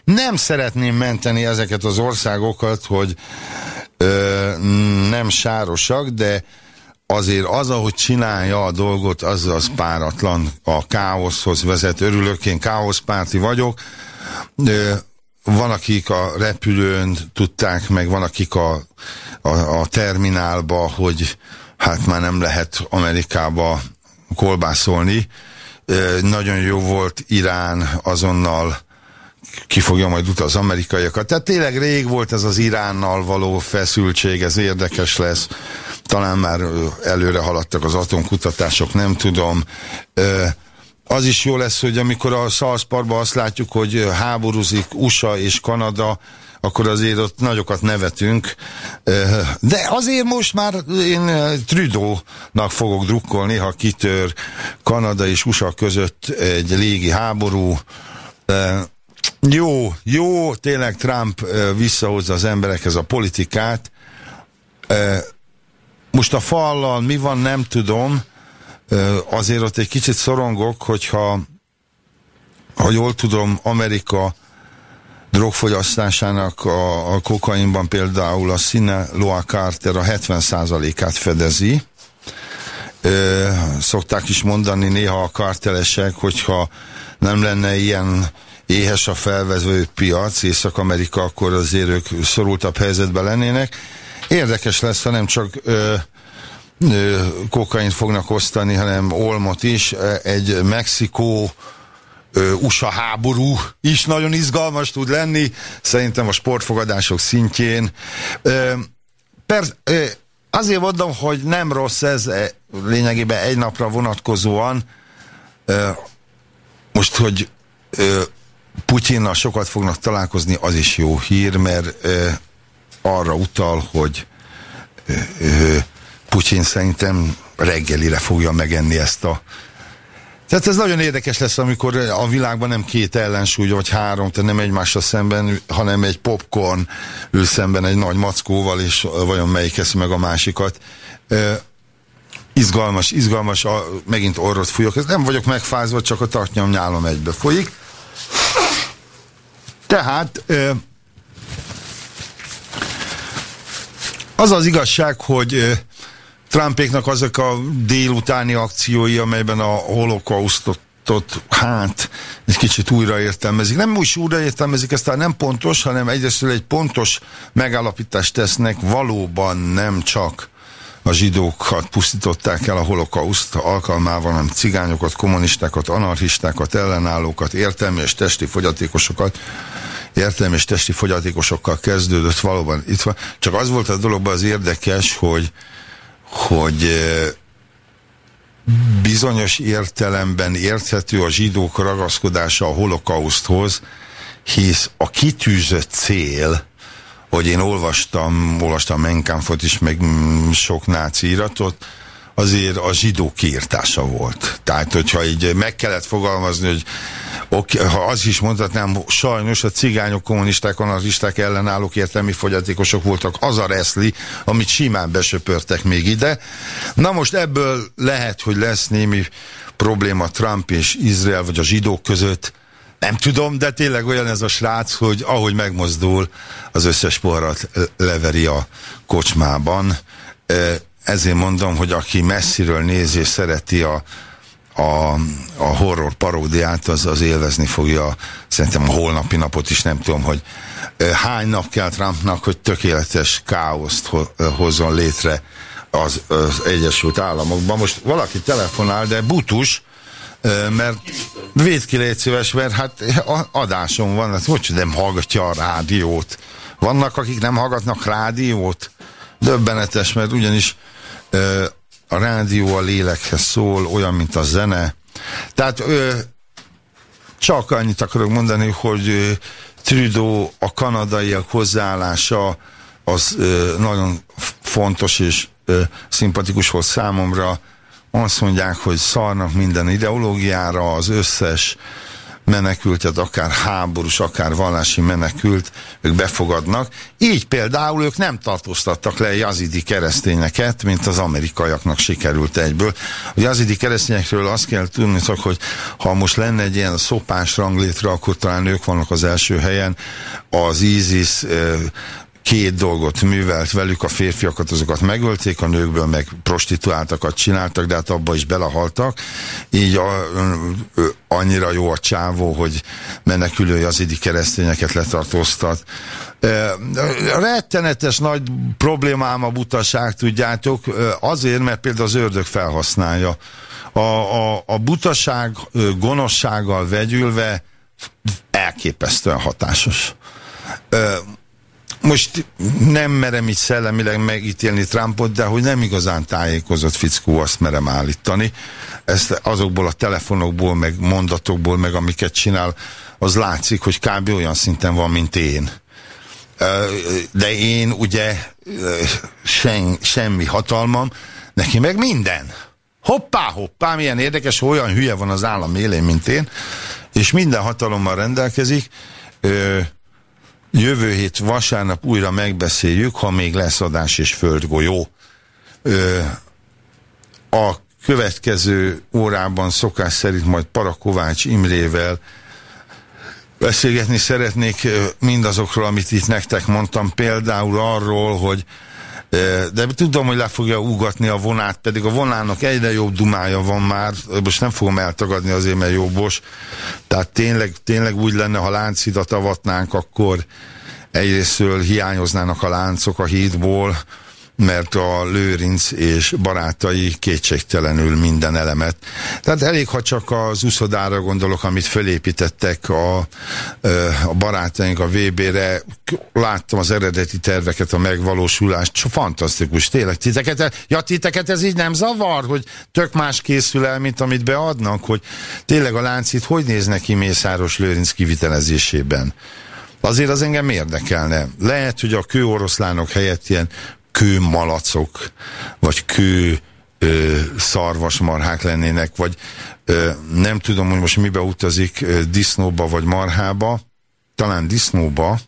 Nem szeretném menteni ezeket az országokat, hogy ö, nem sárosak, de azért az, ahogy csinálja a dolgot, az az páratlan a káoszhoz vezet. Örülök, én káoszpárti vagyok. Van, akik a repülőn tudták, meg van, akik a, a, a terminálba, hogy hát már nem lehet Amerikába kolbászolni. Nagyon jó volt Irán azonnal ki fogja majd utaz az amerikaiakat. Tehát tényleg rég volt ez az Iránnal való feszültség, ez érdekes lesz. Talán már előre haladtak az atomkutatások, nem tudom. Az is jó lesz, hogy amikor a Szalszparban azt látjuk, hogy háborúzik USA és Kanada, akkor azért ott nagyokat nevetünk. De azért most már én Trudeau-nak fogok drukkolni, ha kitör Kanada és USA között egy légi háború. Jó, jó, tényleg Trump visszahozza az emberekhez a politikát. Most a fallal mi van, nem tudom. Azért ott egy kicsit szorongok, hogyha ha jól tudom, Amerika drogfogyasztásának a, a kokainban például a Loa Carter a 70%-át fedezi. Ö, szokták is mondani néha a kartelesek, hogyha nem lenne ilyen éhes a felvező piac, Észak-Amerika, akkor azért ők szorultabb helyzetben lennének. Érdekes lesz, ha nem csak ö, ö, kokain fognak osztani, hanem olmot is. Egy Mexikó USA háború is nagyon izgalmas tud lenni, szerintem a sportfogadások szintjén. Persze, azért mondom, hogy nem rossz ez lényegében egy napra vonatkozóan. Most, hogy Putyinnal sokat fognak találkozni, az is jó hír, mert arra utal, hogy Putyin szerintem reggelire fogja megenni ezt a tehát ez nagyon érdekes lesz, amikor a világban nem két ellensúly, vagy három, tehát nem egymással szemben, hanem egy popcorn ül szemben egy nagy mackóval, és vajon melyik eszi meg a másikat. Uh, izgalmas, izgalmas, a, megint orrot fújok. Ez nem vagyok megfázva, csak a tartnyam nyálom egybe folyik. Tehát az az igazság, hogy Trumpéknak azok a délutáni akciói, amelyben a holokausztot hát egy kicsit újraértelmezik. Nem úgy újraértelmezik, ez talán nem pontos, hanem egyrészt egy pontos megállapítást tesznek, valóban nem csak a zsidókat pusztították el a holokauszt alkalmával, hanem cigányokat, kommunistákat, anarchistákat, ellenállókat, értelmi és testi fogyatékosokat, értelmi és testi fogyatékosokkal kezdődött valóban. Itt van. Csak az volt a dologban az érdekes, hogy hogy bizonyos értelemben érthető a zsidók ragaszkodása a holokauszthoz, hisz a kitűzött cél, hogy én olvastam, olvastam Menkampfot is, meg sok náci iratot, azért a zsidó kiirtása volt. Tehát, hogyha így meg kellett fogalmazni, hogy oké, ha az is mondhatnám, sajnos a cigányok, kommunisták, anarchisták ellenállók értelmi fogyatékosok voltak, az a reszli, amit simán besöpörtek még ide. Na most ebből lehet, hogy lesz némi probléma Trump és Izrael, vagy a zsidók között, nem tudom, de tényleg olyan ez a srác, hogy ahogy megmozdul, az összes porrat leveri a kocsmában ezért mondom, hogy aki messziről nézi és szereti a, a, a horror paródiát, az, az élvezni fogja szerintem a holnapi napot is, nem tudom, hogy hány nap kell Trumpnak, hogy tökéletes káoszt hozzon létre az, az Egyesült Államokban. Most valaki telefonál, de butus, mert véd ki légy szíves, mert hát adásom van, hát hogy nem hallgatja a rádiót. Vannak, akik nem hallgatnak rádiót? Döbbenetes, mert ugyanis a rádió a lélekhez szól, olyan, mint a zene. Tehát ö, csak annyit akarok mondani, hogy ö, Trudeau a kanadaiak hozzáállása az ö, nagyon fontos és ö, szimpatikus volt számomra. Azt mondják, hogy szarnak minden ideológiára, az összes menekültet, akár háborús, akár vallási menekült, ők befogadnak. Így például ők nem tartóztattak le jazidi keresztényeket, mint az amerikaiaknak sikerült egyből. A jazidi keresztényekről azt kell tudni, hogy ha most lenne egy ilyen szopás ranglétre, akkor talán ők vannak az első helyen. Az ISIS két dolgot művelt velük, a férfiakat azokat megölték, a nőkből meg prostituáltakat csináltak, de hát abba is belehaltak. Így a, annyira jó a csávó, hogy menekülő azidi keresztényeket letartóztat. Rettenetes nagy problémám a butaság, tudjátok, azért, mert például az ördög felhasználja. A, a, a butaság gonoszsággal vegyülve elképesztően hatásos most nem merem így szellemileg megítélni Trumpot, de hogy nem igazán tájékozott fickó, azt merem állítani. Ezt azokból a telefonokból, meg mondatokból, meg amiket csinál, az látszik, hogy kb. olyan szinten van, mint én. De én ugye sen, semmi hatalmam, neki meg minden. Hoppá, hoppá, milyen érdekes, olyan hülye van az állam élén, mint én, és minden hatalommal rendelkezik, Jövő hét vasárnap újra megbeszéljük, ha még lesz adás és földgolyó. Ö, a következő órában szokás szerint majd Parakovács Imrével beszélgetni szeretnék mindazokról, amit itt nektek mondtam, például arról, hogy de tudom, hogy le fogja ugatni a vonát, pedig a vonának egyre jobb dumája van már, most nem fogom eltagadni azért, mert jobbos. Tehát tényleg, tényleg úgy lenne, ha láncidat avatnánk, akkor egyrésztől hiányoznának a láncok a hídból, mert a Lőrinc és barátai kétségtelenül minden elemet. Tehát elég, ha csak az uszodára gondolok, amit fölépítettek a, a barátaink a VB-re, láttam az eredeti terveket, a megvalósulást, fantasztikus, tényleg titeket, ja titeket ez így nem zavar, hogy tök más készül el, mint amit beadnak, hogy tényleg a láncit hogy néz neki Mészáros Lőrinc kivitelezésében? Azért az engem érdekelne. Lehet, hogy a kőoroszlánok helyett ilyen kőmalacok, vagy kő ö, szarvasmarhák lennének, vagy ö, nem tudom, hogy most mibe utazik, ö, disznóba vagy marhába, talán disznóba,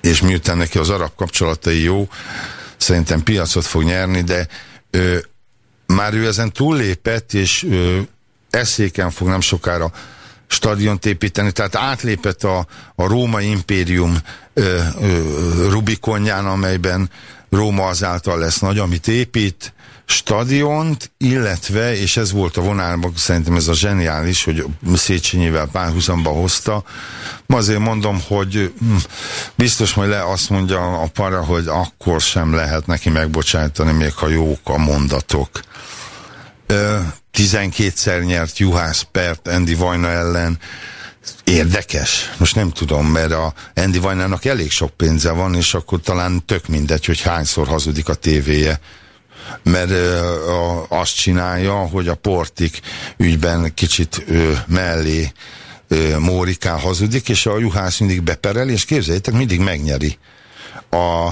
és miután neki az arab kapcsolatai jó, szerintem piacot fog nyerni, de ö, már ő ezen túllépett, és ö, eszéken fog nem sokára stadiont építeni, tehát átlépett a, a Róma impérium ö, ö, Rubikonján, amelyben Róma azáltal lesz nagy, amit épít, stadiont, illetve, és ez volt a vonalban, szerintem ez a zseniális, hogy Széchenyivel párhuzamba hozta. Azért mondom, hogy hm, biztos majd le azt mondja a para, hogy akkor sem lehet neki megbocsájtani, még ha jók a mondatok. 12-szer nyert Juhász Pert Andy Vajna ellen. Érdekes. Most nem tudom, mert a Andy Vajnának elég sok pénze van, és akkor talán tök mindegy, hogy hányszor hazudik a tévéje mert ö, a, azt csinálja, hogy a portik ügyben kicsit ö, mellé ö, Móriká hazudik, és a juhász mindig beperel, és képzeljétek, mindig megnyeri. A,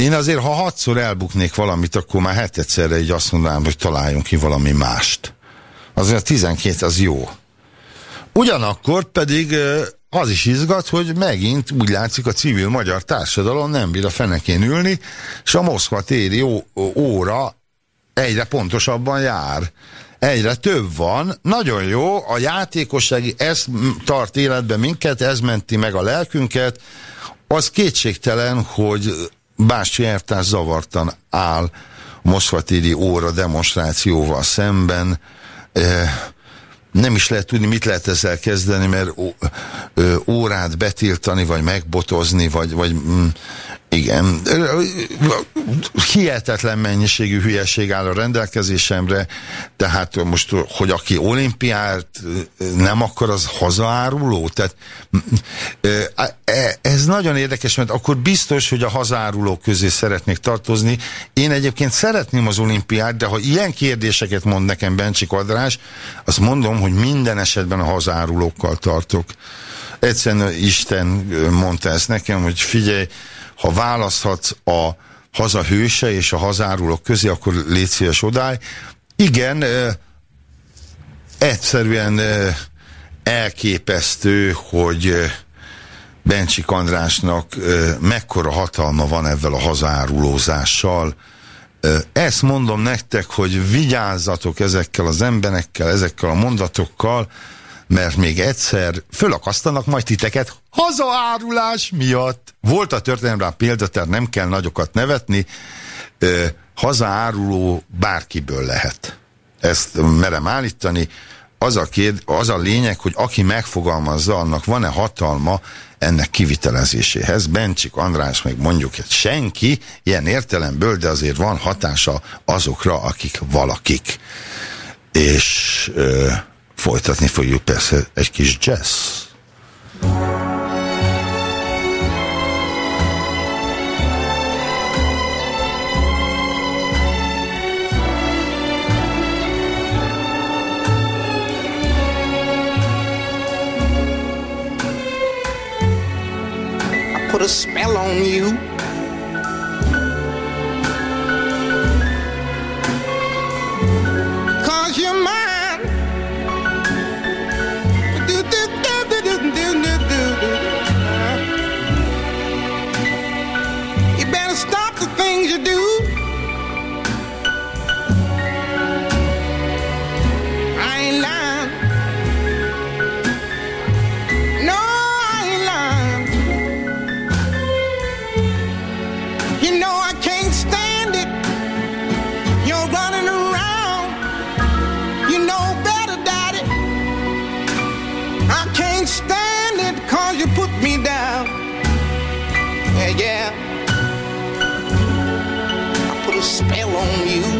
én azért, ha hatszor elbuknék valamit, akkor már hetedszerre így azt mondanám, hogy találjunk ki valami mást. Azért a 12 az jó. Ugyanakkor pedig az is izgat, hogy megint úgy látszik a civil magyar társadalom nem bír a fenekén ülni, és a Moszkva téri óra egyre pontosabban jár. Egyre több van, nagyon jó, a játékossági, ez tart életben minket, ez menti meg a lelkünket, az kétségtelen, hogy Bácsi Ertás zavartan áll Moszkvatéri óra demonstrációval szemben. Nem is lehet tudni, mit lehet ezzel kezdeni, mert órát betiltani, vagy megbotozni, vagy, vagy mm, Igen, hihetetlen mennyiségű hülyeség áll a rendelkezésemre, tehát most, hogy aki olimpiát nem akar, az hazaáruló. Tehát e, ez nagyon érdekes, mert akkor biztos, hogy a hazárulók közé szeretnék tartozni. Én egyébként szeretném az olimpiát, de ha ilyen kérdéseket mond nekem Bencsi Kadrás, azt mondom, hogy minden esetben a hazárulókkal tartok. Egyszerűen Isten mondta ezt nekem, hogy figyelj, ha választhatsz a haza hőse és a hazárulók közé, akkor légy szíves odáj. Igen, egyszerűen elképesztő, hogy Bencsik Andrásnak mekkora hatalma van ezzel a hazárulózással. Ezt mondom nektek, hogy vigyázzatok ezekkel az emberekkel, ezekkel a mondatokkal, mert még egyszer fölakasztanak majd titeket hazaárulás miatt. Volt a történelemben példa, tehát nem kell nagyokat nevetni, ö, hazaáruló bárkiből lehet. Ezt merem állítani. Az a, kérd, az a lényeg, hogy aki megfogalmazza, annak van-e hatalma ennek kivitelezéséhez. Bencsik András meg mondjuk egy senki, ilyen értelemből, de azért van hatása azokra, akik valakik. És... Ö, Folytatni fogjuk persze egy kis jazz. put a spell on you. you put me down. Yeah, yeah. I put a spell on you.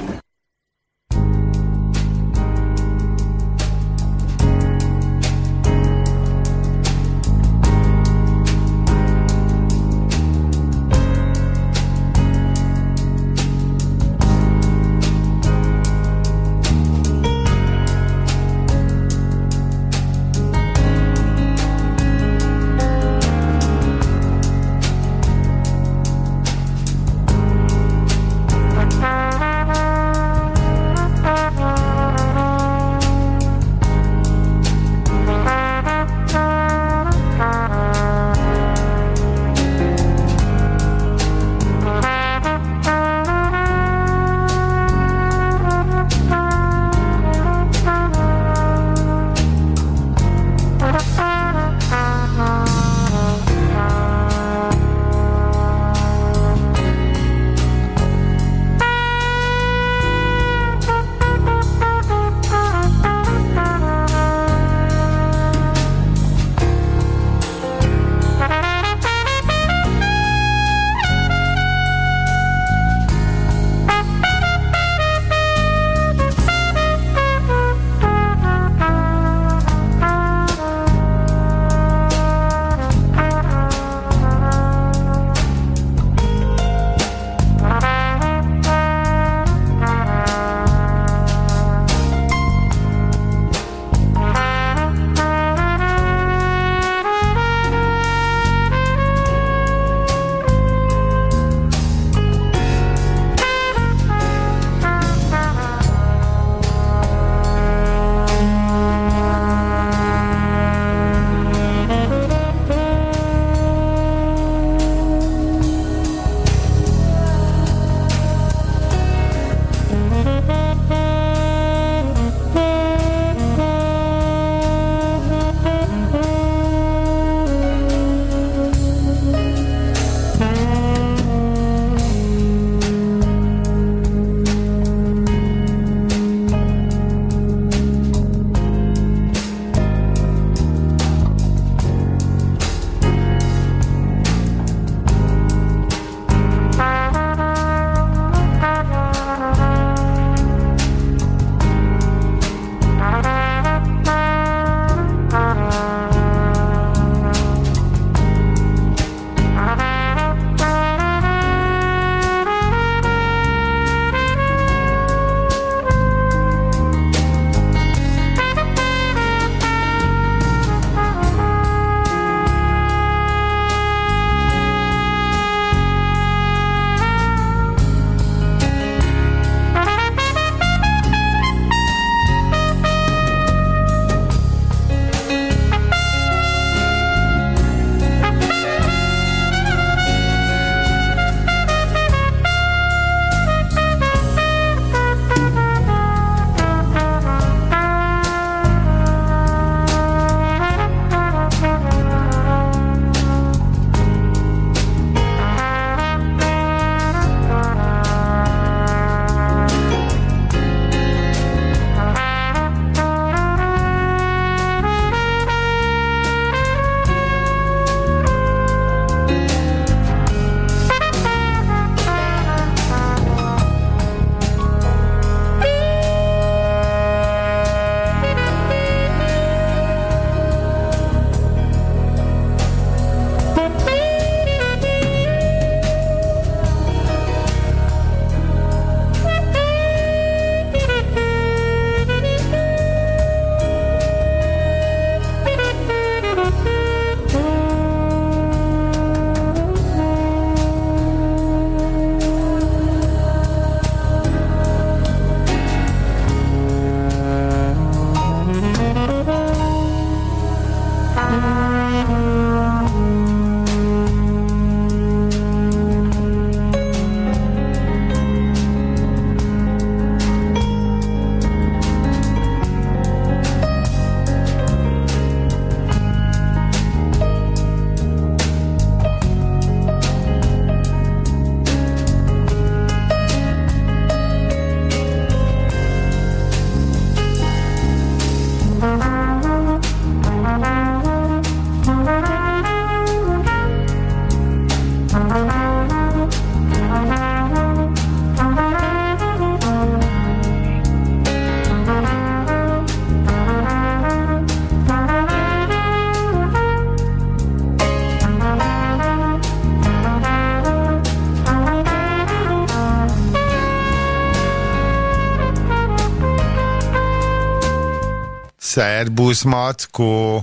Szerbusz, Mackó.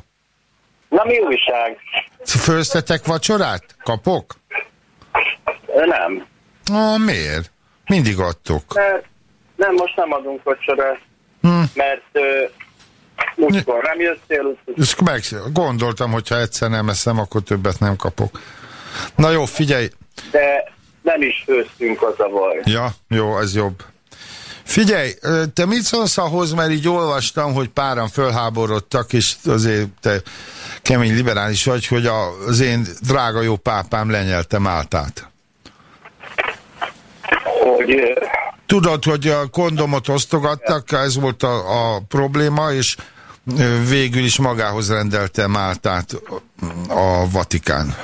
Na mi újság? Főztetek vacsorát? Kapok? Nem. Ah, miért? Mindig adtok. Mert nem, most nem adunk vacsorát. Hm. Mert ö, múltkor nem jöttél, És meg, gondoltam, hogy ha egyszer nem eszem, akkor többet nem kapok. Na jó, figyelj. de nem is főztünk az a baj. Ja, jó, ez jobb. Figyelj, te mit szólsz ahhoz, mert így olvastam, hogy páran fölháborodtak, és azért te kemény liberális vagy, hogy az én drága jó pápám lenyelte Máltát. Hogy Tudod, hogy a kondomot osztogattak, ez volt a, a probléma, és végül is magához rendelte Máltát a Vatikán.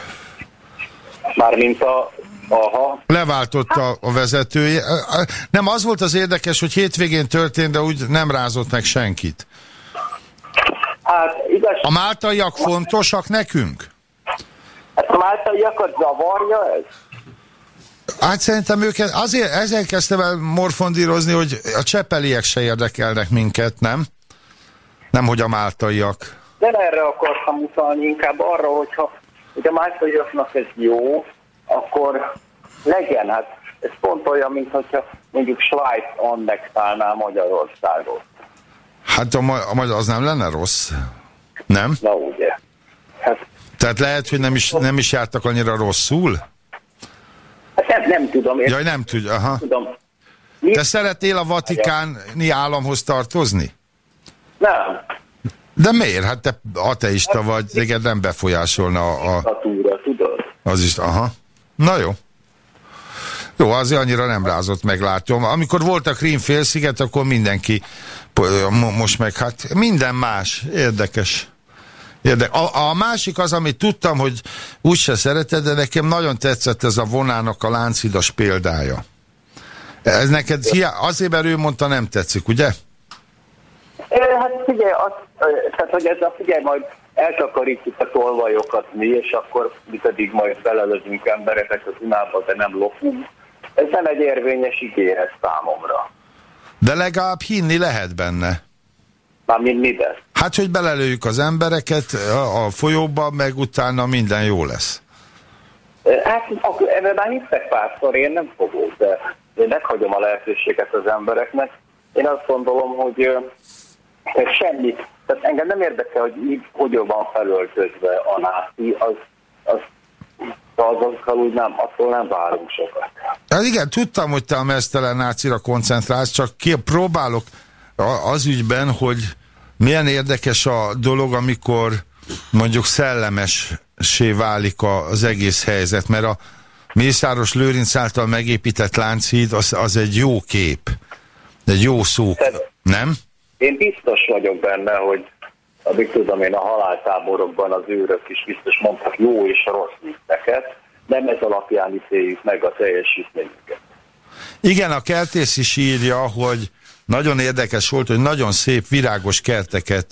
mármint a aha, Leváltotta a vezetője. Ö, ö, Nem, az volt az érdekes, hogy hétvégén történt, de úgy nem rázott meg senkit. hát igaz, A máltaiak fontosak nekünk? hát a máltaiakat zavarja ez? Hát szerintem őket, azért ezzel kezdtem el morfondírozni, hogy a csepeliek se érdekelnek minket, nem? Nem, hogy a máltaiak. Nem erre akartam utalni, inkább arra, hogyha hogy a máltaiaknak ez jó, akkor legyen, hát ez pont olyan, mint hogyha mondjuk Svájc annektálná Magyarországot. Hát a, ma- a magyar az nem lenne rossz. Nem? Na ugye. Hát, Tehát lehet, hogy nem is, nem is jártak annyira rosszul? hát nem, nem tudom, én Jaj, nem tudja, aha. tudom. Mi? Te szeretnél a vatikáni államhoz tartozni? Nem. De miért? Hát te ateista vagy, téged nem befolyásolna a, a, Diktatúra, tudod? az is, aha. Na jó. Jó, azért annyira nem rázott meg, látom. Amikor volt a Krím félsziget, akkor mindenki, most meg hát minden más, érdekes. Érdek. A, a másik az, amit tudtam, hogy úgyse szereted, de nekem nagyon tetszett ez a vonának a láncidas példája. Ez neked hiá... azért, mert ő mondta, nem tetszik, ugye? Hát figyelj, az, tehát hogy ez a figyelj, majd eltakarítjuk a tolvajokat mi, és akkor mi pedig majd belelözünk embereket a Dunába, de nem lopunk. Ez nem egy érvényes ígéret számomra. De legalább hinni lehet benne. Mármint miben? Hát, hogy belelőjük az embereket a, folyóba, meg utána minden jó lesz. Hát ebben már hittek párszor, én nem fogok, de én meghagyom a lehetőséget az embereknek. Én azt gondolom, hogy ö, ez semmi, tehát engem nem érdekel, hogy így hogyan van felöltözve a náci, az, az, azokkal úgy nem, attól nem várunk sokat. Hát igen, tudtam, hogy te a mesztelen nácira koncentrálsz, csak ki, próbálok az ügyben, hogy milyen érdekes a dolog, amikor mondjuk szellemessé válik az egész helyzet, mert a Mészáros Lőrinc által megépített Lánchíd az, az egy jó kép, egy jó szó, nem? Én biztos vagyok benne, hogy addig tudom én a haláltáborokban az őrök is biztos mondtak jó és rossz vicceket, nem ez alapján ítéljük meg a teljesítményüket. Igen, a kertész is írja, hogy nagyon érdekes volt, hogy nagyon szép virágos kerteket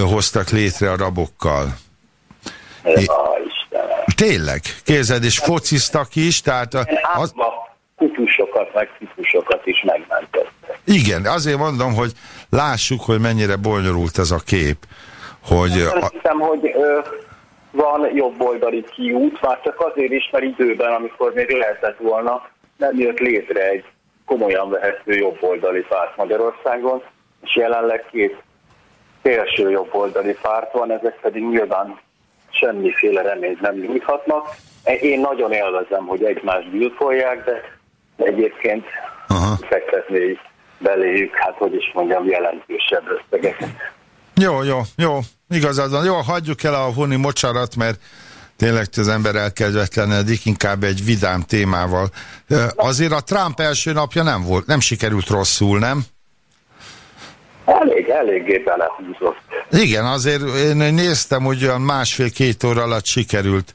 hoztak létre a rabokkal. Ez É- a Istenem. Tényleg, képzeld, és fociztak is, tehát a, az, átma kutyusokat, meg típusokat is megmentettek. igen, azért mondom, hogy lássuk, hogy mennyire bonyolult ez a kép, hogy Azt a, hiszem, hogy ö, van jobboldali kiút, már csak azért is, mert időben, amikor még lehetett volna, nem jött létre egy komolyan vehető jobboldali párt Magyarországon, és jelenleg két szélső jobboldali párt van, ezek pedig nyilván semmiféle reményt nem nyújthatnak. Én nagyon élvezem, hogy egymást gyilkolják, de egyébként Aha. fektetné beléjük, hát hogy is mondjam, jelentősebb összegeket. Jó, jó, jó, igazad van. Jó, hagyjuk el a honi mocsarat, mert tényleg az ember elkedvetlenedik, inkább egy vidám témával. Azért a Trump első napja nem volt, nem sikerült rosszul, nem? Elég, eléggé belehúzott. Igen, azért én néztem, hogy olyan másfél-két óra alatt sikerült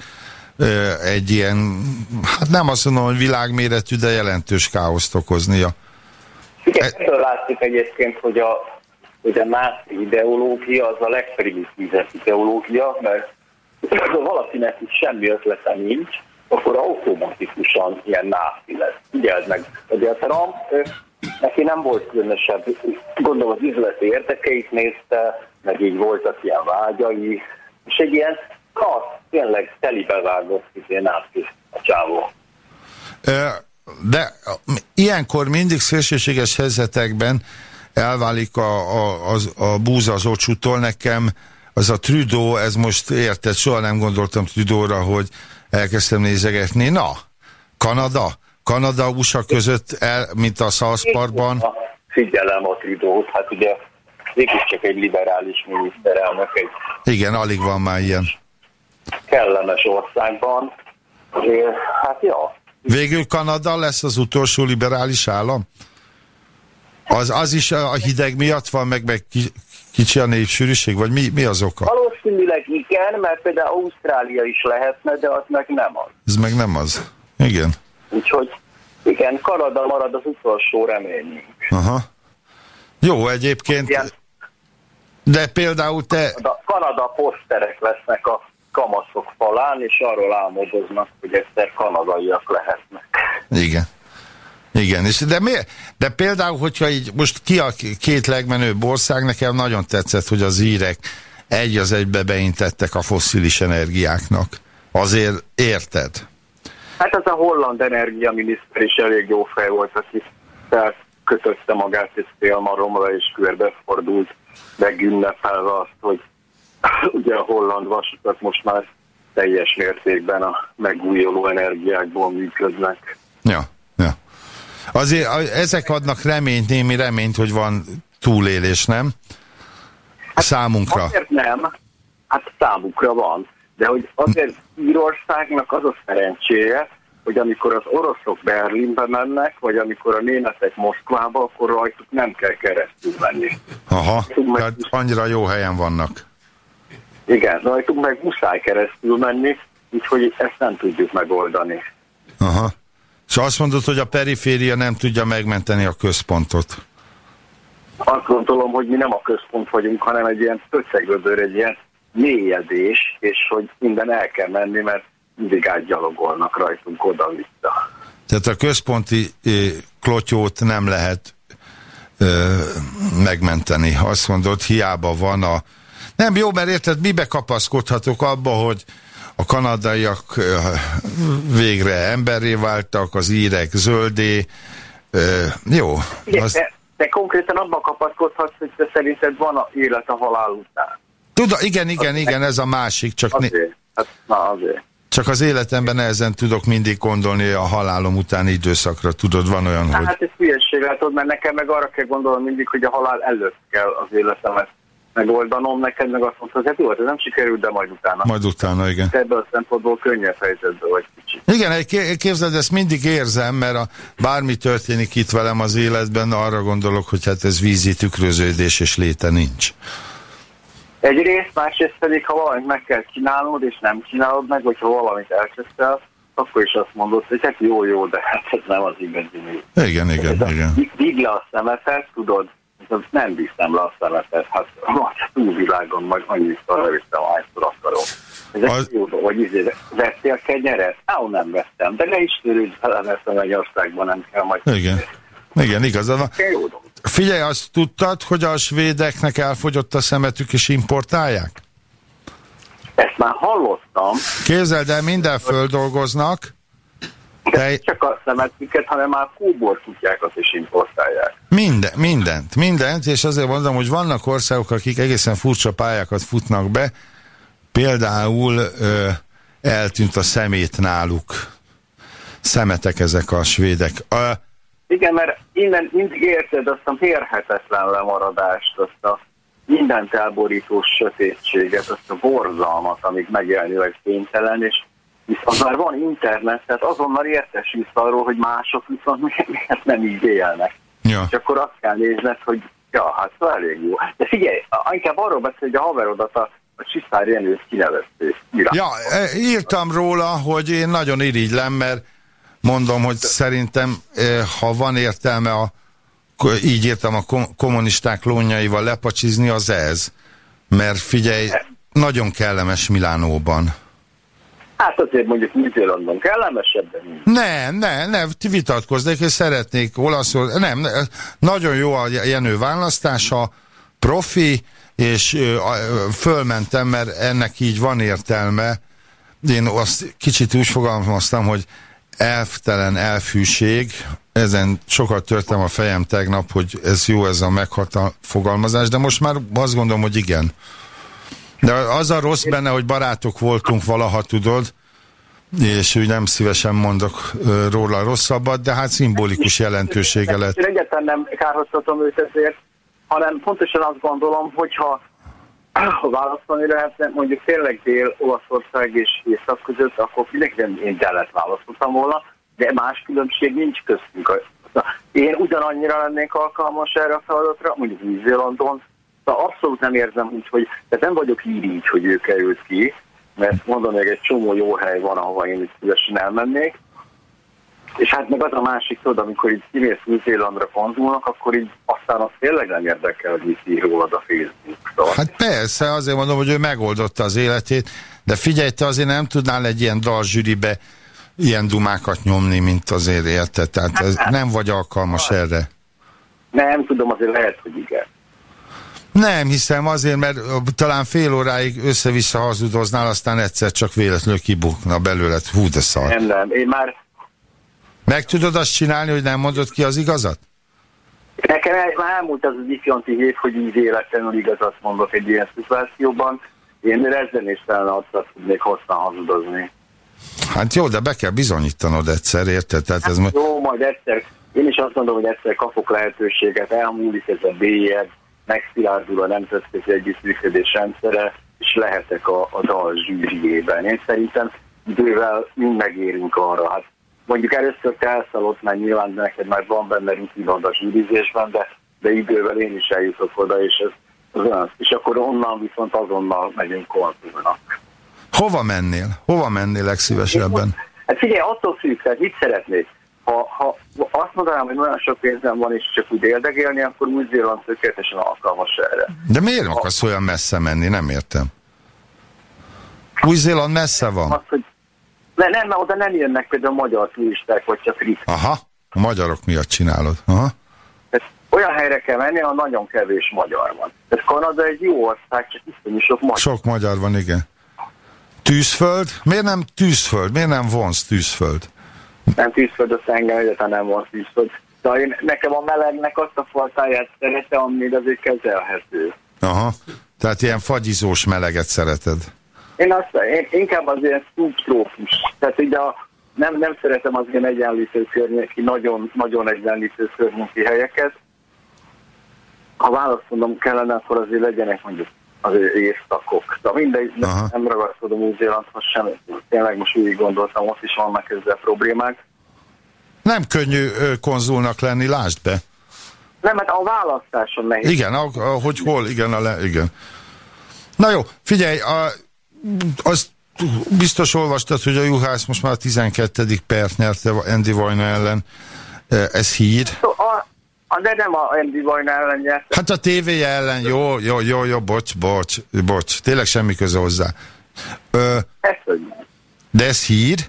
egy ilyen, hát nem azt mondom, hogy világméretű, de jelentős káoszt okoznia. Igen, ebből látszik egyébként, hogy a, hogy a náci ideológia az a legprimitívebb ideológia, mert ha valakinek is semmi ötlete nincs, akkor automatikusan ilyen náci lesz. Figyeld meg, hogy a Trump, neki nem volt különösebb, gondolom az üzleti érdekeit nézte, meg így voltak ilyen vágyai, és egy ilyen, ha, tényleg telibevágott ilyen átkis a csávó. De ilyenkor mindig szélsőséges helyzetekben elválik a, a, a, a búza az ocsútól. Nekem az a Trudeau, ez most érted, soha nem gondoltam Trudeau-ra, hogy elkezdtem nézegetni. Na, Kanada? Kanada, USA között, el, mint a South Parkban. Figyelem a Trudeau-t, hát ugye csak egy liberális miniszterelnök, egy Igen, alig van már ilyen. kellemes országban. É, Hát ja, Végül Kanada lesz az utolsó liberális állam? Az, az is a hideg miatt van, meg, meg ki, kicsi a népsűrűség, vagy mi, mi az oka? valószínűleg igen, mert például Ausztrália is lehetne, de az meg nem az. Ez meg nem az. Igen. Úgyhogy igen, Kanada marad az utolsó reményünk. Aha. Jó, egyébként, de például te, Kanada, Kanada poszterek lesznek a kamaszok falán, és arról álmodoznak, hogy egyszer kanadaiak lehetnek. igen. Igen, és de, miért? de például, hogyha így most ki a két legmenőbb ország, nekem nagyon tetszett, hogy az írek egy az egybe beintettek a fosszilis energiáknak. Azért érted? Hát ez a holland energiaminiszter is elég jó fej volt, aki felkötötte magát egy félmaromra, és körbefordult, megünnepelve azt, hogy ugye a holland vasutak most már teljes mértékben a megújuló energiákból működnek. Ja, ja. Azért ezek adnak reményt, némi reményt, hogy van túlélés, nem? Számunkra. Azért nem, hát számukra van, de hogy azért Írországnak az a szerencséje, hogy amikor az oroszok Berlinbe mennek, vagy amikor a németek Moszkvába, akkor rajtuk nem kell keresztül menni. Aha, tehát annyira jó helyen vannak. Igen, rajtuk meg muszáj keresztül menni, úgyhogy ezt nem tudjuk megoldani. Aha. És azt mondod, hogy a periféria nem tudja megmenteni a központot. Azt gondolom, hogy mi nem a központ vagyunk, hanem egy ilyen pöcegödör, egy ilyen mélyedés, és hogy minden el kell menni, mert mindig átgyalogolnak rajtunk oda-vissza. Tehát a központi klotyót nem lehet ö, megmenteni. Azt mondod, hiába van a... Nem jó, mert érted, mibe kapaszkodhatok abba, hogy a kanadaiak végre emberré váltak, az írek zöldé. Jó. Az, de, de konkrétan abban kapaszkodhatsz, hogy te szerinted van a élet a halál után. tudom, igen, igen, igen, ez a másik, csak, né, Azért. Hát, na azért. csak az életemben nehezen tudok mindig gondolni a halálom utáni időszakra. Tudod, van olyan, hogy... Hát ez hülyeség, látod, mert nekem meg arra kell gondolnom mindig, hogy a halál előtt kell az életemet megoldanom, neked meg azt mondta, hogy hát jó, ez nem sikerült, de majd utána. Majd utána, igen. Ebből a szempontból könnyebb helyzetben vagy kicsit. Igen, képzeld, ezt mindig érzem, mert a, bármi történik itt velem az életben, arra gondolok, hogy hát ez vízi tükröződés és léte nincs. Egyrészt, másrészt pedig, ha valamit meg kell csinálnod, és nem csinálod meg, vagy ha valamit elkezdtél, akkor is azt mondod, hogy hát jó, jó, de hát ez nem az igazi. Igen, igen, igen. Vidd le a szemetet, tudod, Ez nem viszem le a szemetet, hát a túlvilágon majd annyit arra viszem, hányszor akarom. Ez Az- jó dolog, hogy izé, vettél kenyeret? Á, nem vettem, de ne is törődj vele, mert a Magyarországban nem kell majd. Igen. Igen, igazad van. Figyelj, azt tudtad, hogy a svédeknek elfogyott a szemetük és importálják? Ezt már hallottam, Képzeld el, minden földolgoznak, de csak a szemetüket, hanem már kóbor kutyákat is importálják. minden, mindent, mindent, és azért mondom, hogy vannak országok, akik egészen furcsa pályákat futnak be, például ö, eltűnt a szemét náluk. Szemetek ezek a svédek. Ö, Igen, mert innen mindig érted azt a mérhetetlen lemaradást, azt a mindent elborító sötétséget, azt a borzalmat, amik megjelenőleg fénytelen, és viszont már van internet, tehát azonnal értesülsz arról, hogy mások viszont miért, nem így élnek. ja. És akkor azt kell nézned, hogy ja, hát szóval elég jó. De figyelj, inkább arról beszél, hogy a haverodat a, a Csiszár Jenőt kinevezték. Ja, e, írtam róla, hogy én nagyon irigylem, mert mondom, hogy szerintem, e, ha van értelme a így írtam a kom- kommunisták lónyaival lepacsizni, az ez. Mert figyelj, nagyon kellemes Milánóban. Hát azért mondjuk New-Zélandon kellemesebb, de nincs. Ne, ne, ne, ti vitatkoznék, és szeretnék olaszul, nem, ne, nagyon jó a Jenő választása, profi, és ö, ö, fölmentem, mert ennek így van értelme. Én azt kicsit úgy fogalmaztam, hogy elftelen elfűség, ezen sokat törtem a fejem tegnap, hogy ez jó ez a megfogalmazás, de most már azt gondolom, hogy igen. De az a rossz benne, hogy barátok voltunk valaha, tudod, és úgy nem szívesen mondok róla rosszabbat, de hát szimbolikus jelentősége lett. Én egyáltalán nem kárhoztatom őt ezért, hanem pontosan azt gondolom, hogyha ha választani lehetne, mondjuk tényleg Dél-Olaszország és Észak között, akkor mindenképpen én Délet választottam volna, de más különbség nincs köztünk. Én ugyanannyira lennék alkalmas erre a feladatra, mondjuk Új-Zélandon, abszolút nem érzem úgy, hogy tehát nem vagyok így, így, hogy ő került ki, mert mondom, hogy egy csomó jó hely van, ahova én szívesen elmennék. És hát meg az a másik, tudod, amikor így kimész Új-Zélandra konzulnak, akkor így aztán az tényleg nem érdekel, hogy mit ír rólad a Facebook. Szóval Hát persze, azért mondom, hogy ő megoldotta az életét, de figyelj, te azért nem tudnál egy ilyen dalzsűribe ilyen dumákat nyomni, mint azért érted. Tehát ez, nem vagy alkalmas erre. nem tudom, azért lehet, hogy igen. Nem hiszem azért, mert talán fél óráig össze-vissza hazudoznál, aztán egyszer csak véletlenül kibukna belőled. Hú, de szar. Nem, nem. Én már Meg tudod azt csinálni, hogy nem mondod ki az igazat? Nekem el, már elmúlt az az ifjanti hét, hogy így véletlenül igazat mondok egy ilyen szituációban. Én rezzenéstelen arccal tudnék hosszan hazudozni. Hát jó, de be kell bizonyítanod egyszer, érted? Tehát ez mo- Jó, majd egyszer, én is azt mondom, hogy egyszer kapok lehetőséget, elmúlik ez a bélyeg, megszilárdul a nemzetközi együttműködés rendszere, és lehetek a, a dal zsűriében. Én szerintem idővel mind megérünk arra. Hát mondjuk először te elszalott, mert nyilván neked már van benne rutinod a zsűrizésben, de, de idővel én is eljutok oda, és ez az olyan. És akkor onnan viszont azonnal megyünk konzulnak. Hova mennél? Hova mennél legszívesebben? Hát figyelj, attól függ, tehát mit szeretnék? Ha, ha azt mondanám, hogy nagyon sok pénzem van, és csak úgy érdegélni, akkor Új-Zéland tökéletesen alkalmas erre. De miért akarsz olyan messze menni? Nem értem. Új-Zéland messze van. Azt, hogy ne, nem, mert oda nem jönnek például magyar turisták, vagy csak brit. Aha, a magyarok miatt csinálod. Aha. Tehát olyan helyre kell menni, ahol nagyon kevés magyar van. Tehát Kanada egy jó ország, csak iszonyú sok magyar. Sok magyar van, igen. Tűzföld? Miért nem tűzföld? Miért nem vonz tűzföld? Nem azt engem egyáltalán nem van tűzföld. De én, nekem a melegnek azt a fajtáját szeretem, ami azért kezelhető. Aha. Tehát ilyen fagyizós meleget szereted. Én azt, én, inkább az ilyen szubtrópus. Tehát ugye a, nem, nem szeretem az ilyen egyenlítő környéki, nagyon, nagyon egyenlítő környéki helyeket. Ha választanom kellene, akkor azért legyenek mondjuk az észtakok. De mindegy, Aha. nem ragaszkodom Új-Zélandhoz sem. Tényleg most úgy gondoltam, ott is vannak ezzel problémák. Nem könnyű konzulnak lenni, lásd be. Nem, hát a választáson nehéz. Igen, a, a, hogy hol, igen, a le, igen. Na jó, figyelj, a, azt biztos olvastad, hogy a Juhász most már a 12. pert nyerte Andy Vajna ellen. Ez hír. A, a, de nem a Andy Vajna ellen nyert. Hát a tévéje ellen, jó, jó, jó, jó, bocs, bocs, bocs, tényleg semmi köze hozzá. Ö, Ez, de ez hír?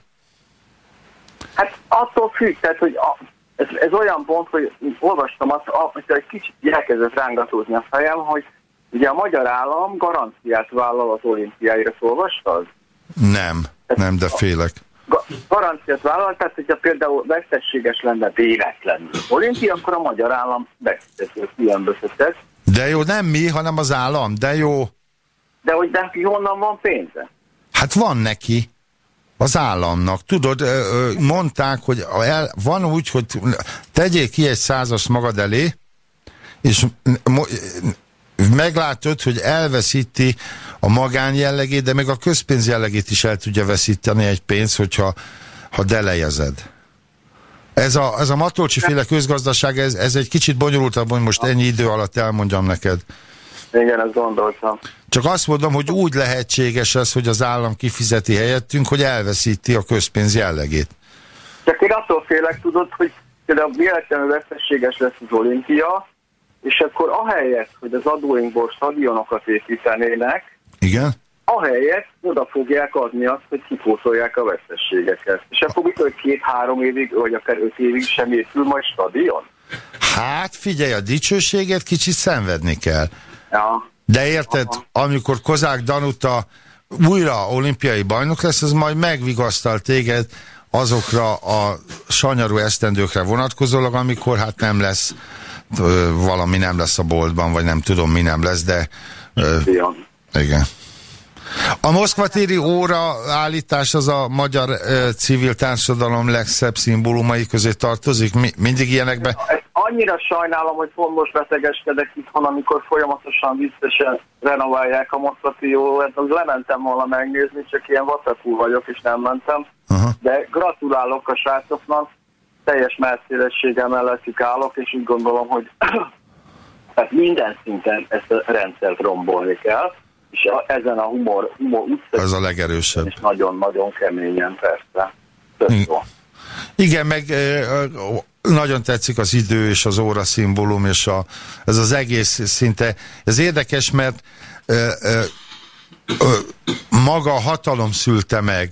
Hát attól függ, tehát, hogy a, ez, ez olyan pont, hogy olvastam azt, hogy egy kicsit elkezdett rángatózni a fejem, hogy ugye a magyar állam garanciát vállal az olimpiáira, olvastad? Nem, nem, de félek. Ga- garanciát vállal, tehát hogyha például vesztességes lenne véletlenül olimpia, akkor a magyar állam különböztetett. De jó, nem mi, hanem az állam, de jó. De hogy neki honnan van pénze? Hát van neki. Az államnak. Tudod, mondták, hogy el, van úgy, hogy tegyél ki egy százas magad elé, és meglátod, hogy elveszíti a magán jellegét, de még a közpénz jellegét is el tudja veszíteni egy pénz, hogyha ha delejezed. Ez a, ez a Matolcsi féle közgazdaság, ez, ez egy kicsit bonyolultabb, hogy most ennyi idő alatt elmondjam neked. Igen, ezt gondoltam. Csak azt mondom, hogy úgy lehetséges ez, hogy az állam kifizeti helyettünk, hogy elveszíti a közpénz jellegét. Csak én attól félek, tudod, hogy például véletlenül veszteséges lesz az olimpia, és akkor ahelyett, hogy az adóinkból stadionokat építenének, Igen? ahelyett oda fogják adni azt, hogy kipótolják a veszteségeket. És akkor mit hogy két-három évig, vagy akár öt évig sem épül majd stadion? Hát figyelj, a dicsőséget kicsit szenvedni kell. Ja. De érted, amikor Kozák Danuta újra olimpiai bajnok lesz, ez majd megvigasztal téged azokra a sanyarú esztendőkre vonatkozólag, amikor hát nem lesz valami nem lesz a boltban, vagy nem tudom mi nem lesz, de ö, Igen. A Moszkva téri óra állítás az a magyar ö, civil társadalom legszebb szimbólumai közé tartozik? Mi, mindig ilyenekbe? Ezt annyira sajnálom, hogy pont most betegeskedek itthon, amikor folyamatosan visszesen renoválják a Moszkvati órát. Az lementem volna megnézni, csak ilyen vatakú vagyok, és nem mentem. Aha. De gratulálok a srácoknak, teljes messzélességgel mellettük állok, és úgy gondolom, hogy tehát minden szinten ezt a rendszert rombolni kell, és a, ezen a humor, humor utca Ez a legerősebb. és nagyon-nagyon keményen persze. Tök. Igen, meg nagyon tetszik az idő és az óra szimbólum, és a, ez az egész szinte, ez érdekes, mert ö, ö, ö, maga a hatalom szülte meg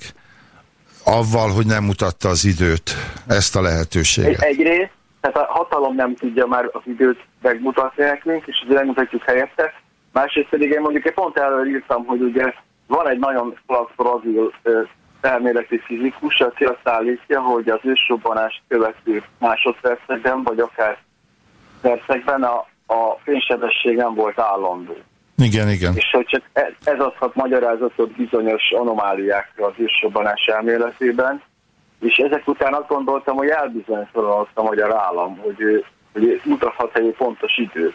avval, hogy nem mutatta az időt, ezt a lehetőséget. egyrészt, tehát a hatalom nem tudja már az időt megmutatni nekünk, és azért megmutatjuk helyette. Másrészt pedig én mondjuk én pont erről írtam, hogy ugye van egy nagyon klassz brazil elméleti fizikus, aki azt állítja, hogy az ősrobbanást követő másodpercekben, vagy akár percekben a, a fénysebesség nem volt állandó. Igen, igen. És hogy csak ez, ez adhat magyarázatot bizonyos anomáliákra az ősrobbanás elméletében, és ezek után azt gondoltam, hogy elbizonytalanodott a magyar állam, hogy, ő- hogy mutathat egy pontos időt.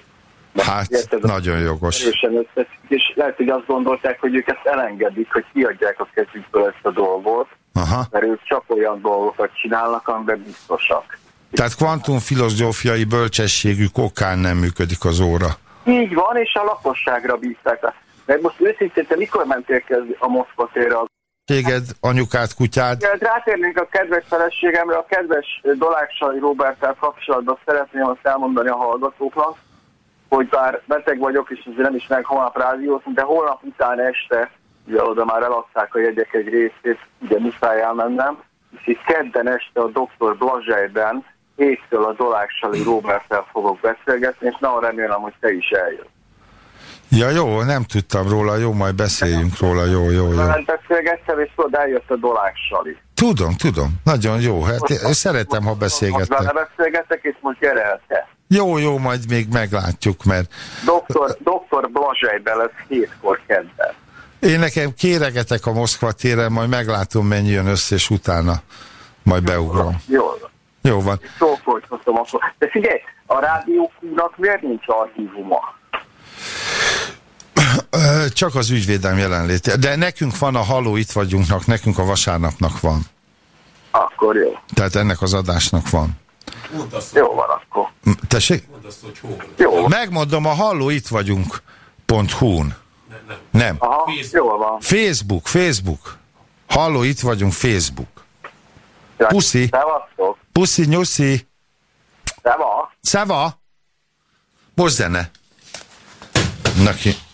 Hát, érted, nagyon jogos. Erősen és lehet, hogy azt gondolták, hogy ők ezt elengedik, hogy kiadják a kezükből ezt a dolgot, Aha. mert ők csak olyan dolgokat csinálnak, amiben biztosak. Tehát kvantumfilozófiai bölcsességük okán nem működik az óra. Így van, és a lakosságra bízták. Mert most őszintén, te mikor mentél a Moszkva térre Téged, anyukát, kutyád, Mielőtt rátérnénk a kedves feleségemre, a kedves Doláksai Roberttel kapcsolatban szeretném azt elmondani a hallgatóknak, hogy bár beteg vagyok, és azért nem is meg holnap rádiózunk, de holnap után este, ugye oda már eladták a jegyek egy részét, ugye muszáj elmennem, és itt kedden este a Dr. Blazselyben héttől a Doláksai Roberttel fogok beszélgetni, és nagyon remélem, hogy te is eljössz. Ja, jó, nem tudtam róla, jó, majd beszéljünk róla, jó, jó, jó. Veled beszélgettem, és tudod, eljött a Doláksali. Tudom, tudom, nagyon jó, hát én szeretem, ha Most beszélgetnek. vele beszélgetek, és most gyere el te. Jó, jó, majd még meglátjuk, mert Doktor, doktor Blazselyben lesz hétkor kedden. én nekem kéregetek a Moszkva téren, majd meglátom, mennyi jön össze, és utána majd beugrom. Jó, Jó van. szó folytatom akkor. De figyelj, a rádiókúnak miért nincs archívuma? Csak az ügyvédem jelenléte. De nekünk van a haló itt vagyunknak, nekünk a vasárnapnak van. Akkor jó. Tehát ennek az adásnak van. Jó van akkor. Tessék? Jó van. Megmondom, a halló itt vagyunk. .hu-n. Nem. Aha, jó van. Facebook, Facebook. Halló, itt vagyunk, Facebook. Puszi. Szevasztok. Puszi, nyuszi. Szeva. Szeva. Most zene. Neki. Thank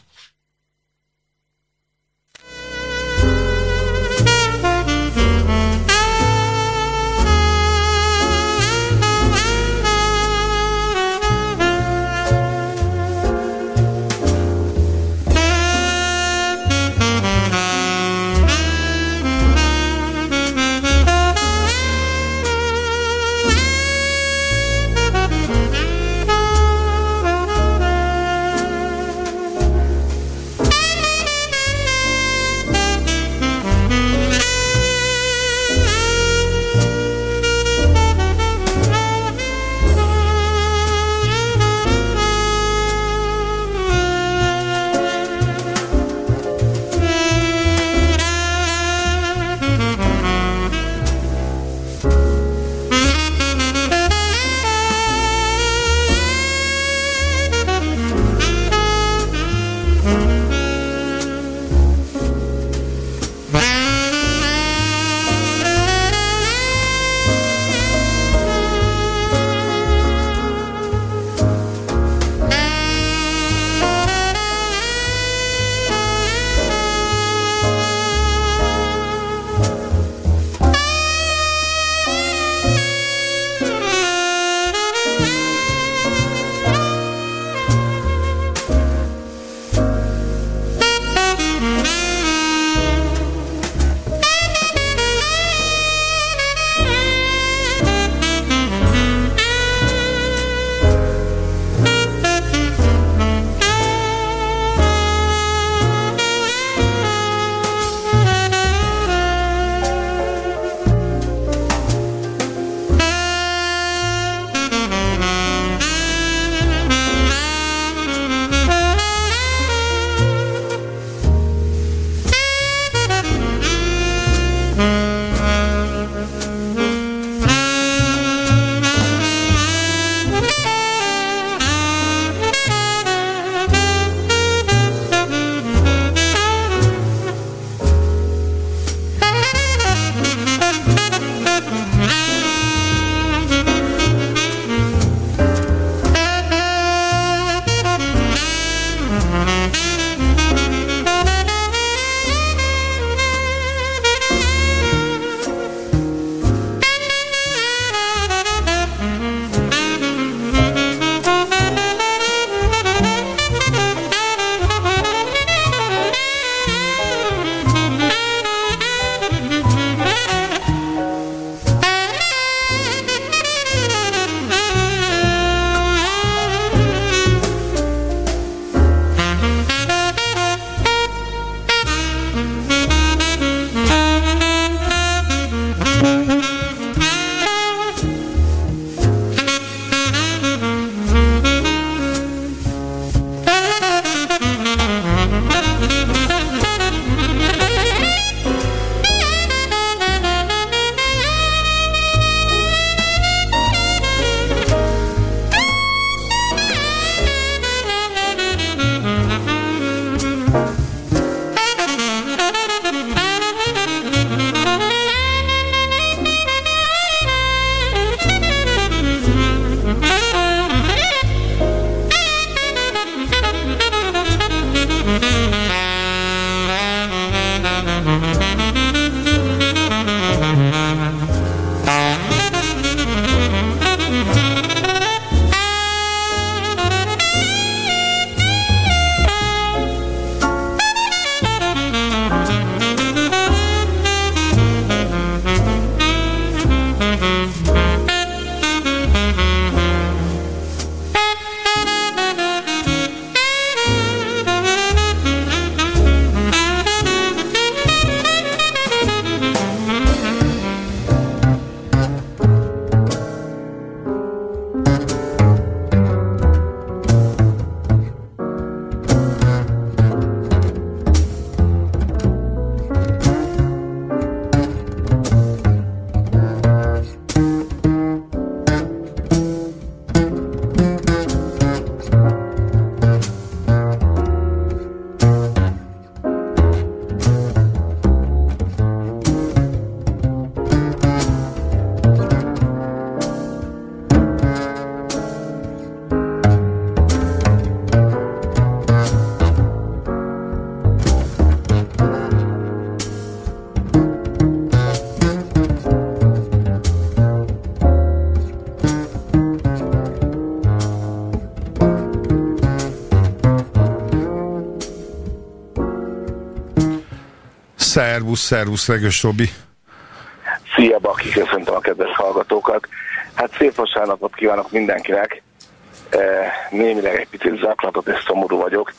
Szervusz, szervusz, Regős Robi. Szia, Baki, köszöntöm a kedves hallgatókat. Hát szép vasárnapot kívánok mindenkinek. E, némileg egy picit zaklatott és szomorú vagyok.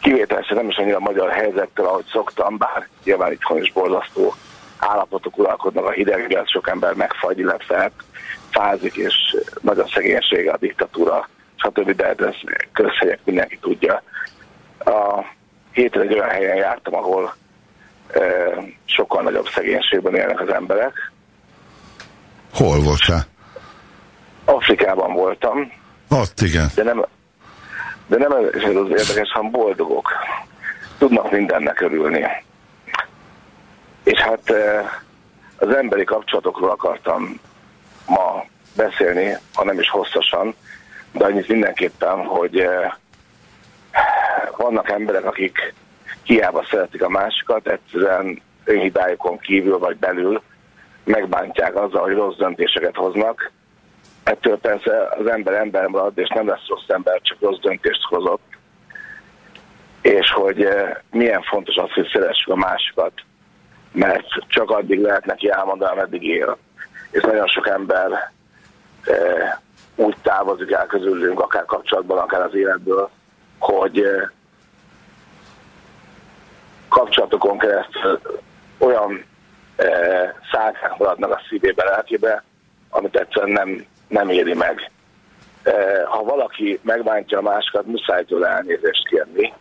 Kivételesen nem is annyira magyar helyzettől, ahogy szoktam, bár nyilván itthon is borzasztó állapotok uralkodnak a hidegben, sok ember megfagy, illetve fázik, és nagy a szegénység, a diktatúra, stb. De ez közhelyek mindenki tudja. A héten egy olyan helyen jártam, ahol sokkal nagyobb szegénységben élnek az emberek. Hol voltál? Afrikában voltam, Ott, igen. de nem, de nem ez az érdekes, hanem boldogok. Tudnak mindennek örülni. És hát az emberi kapcsolatokról akartam ma beszélni, ha nem is hosszasan, de annyit mindenképpen, hogy vannak emberek, akik hiába szeretik a másikat, egyszerűen önhibájukon kívül vagy belül megbántják azzal, hogy rossz döntéseket hoznak. Ettől persze az ember ember marad, és nem lesz rossz ember, csak rossz döntést hozott. És hogy eh, milyen fontos az, hogy szeressük a másikat, mert csak addig lehet neki elmondani, ameddig él. És nagyon sok ember eh, úgy távozik el közülünk, akár kapcsolatban, akár az életből, hogy eh, kapcsolatokon keresztül olyan e, szálkák maradnak a szívébe, lelkébe, amit egyszerűen nem, nem éri meg. E, ha valaki megbántja a másikat, muszáj tőle elnézést kérni,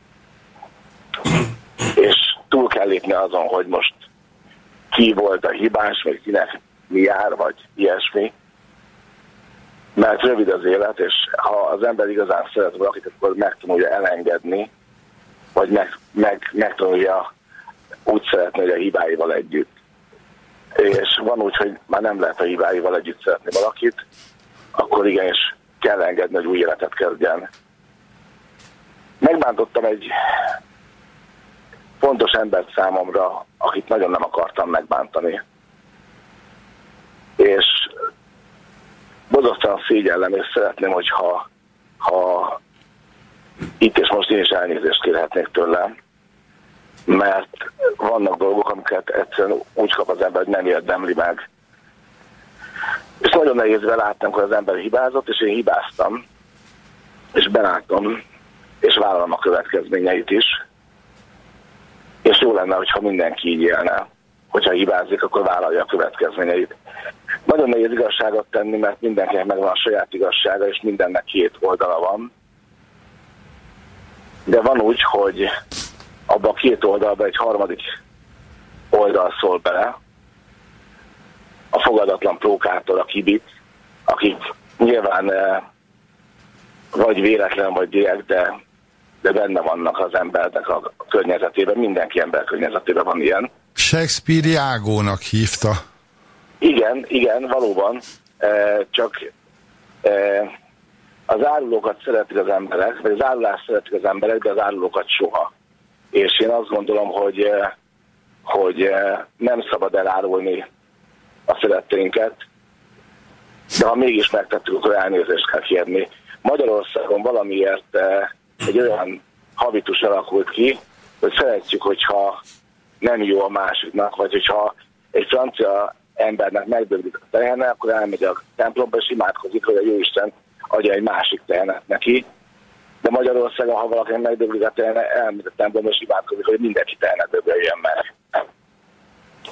és túl kell lépni azon, hogy most ki volt a hibás, vagy kinek mi jár, vagy ilyesmi. Mert rövid az élet, és ha az ember igazán szeret valakit, akkor megtanulja elengedni, vagy meg, meg, megtanulja úgy szeretni, hogy a hibáival együtt. És van úgy, hogy már nem lehet a hibáival együtt szeretni valakit, akkor igenis kell engedni, hogy új életet kezdjen. Megbántottam egy fontos embert számomra, akit nagyon nem akartam megbántani. És borzasztóan szégyellem, és szeretném, hogyha ha itt és most én is elnézést kérhetnék tőle, mert vannak dolgok, amiket egyszerűen úgy kap az ember, hogy nem érdemli meg. És nagyon nehéz belátnunk, hogy az ember hibázott, és én hibáztam, és belátom, és vállalom a következményeit is. És jó lenne, hogyha mindenki így élne. Hogyha hibázik, akkor vállalja a következményeit. Nagyon nehéz igazságot tenni, mert mindenkinek megvan a saját igazsága, és mindennek két oldala van de van úgy, hogy abba a két oldalba egy harmadik oldal szól bele, a fogadatlan prókától a kibit, akik nyilván eh, vagy véletlen, vagy direkt, de, de benne vannak az embernek a környezetében, mindenki ember környezetében van ilyen. Shakespeare Jágónak hívta. Igen, igen, valóban, eh, csak eh, az árulókat szeretik az emberek, vagy az árulást szeretik az emberek, de az árulókat soha. És én azt gondolom, hogy, eh, hogy eh, nem szabad elárulni a szeretteinket, de ha mégis megtettük, akkor elnézést kell kérni. Magyarországon valamiért eh, egy olyan habitus alakult ki, hogy szeretjük, hogyha nem jó a másiknak, vagy hogyha egy francia embernek megdöglik a tehene, akkor elmegy a templomba és imádkozik, hogy a Jóisten adja egy másik tehenet neki. De Magyarországon, ha valaki megdöglik a tehene, elmegy a templomba és imádkozik, hogy mindenki tehenet dögöljön meg.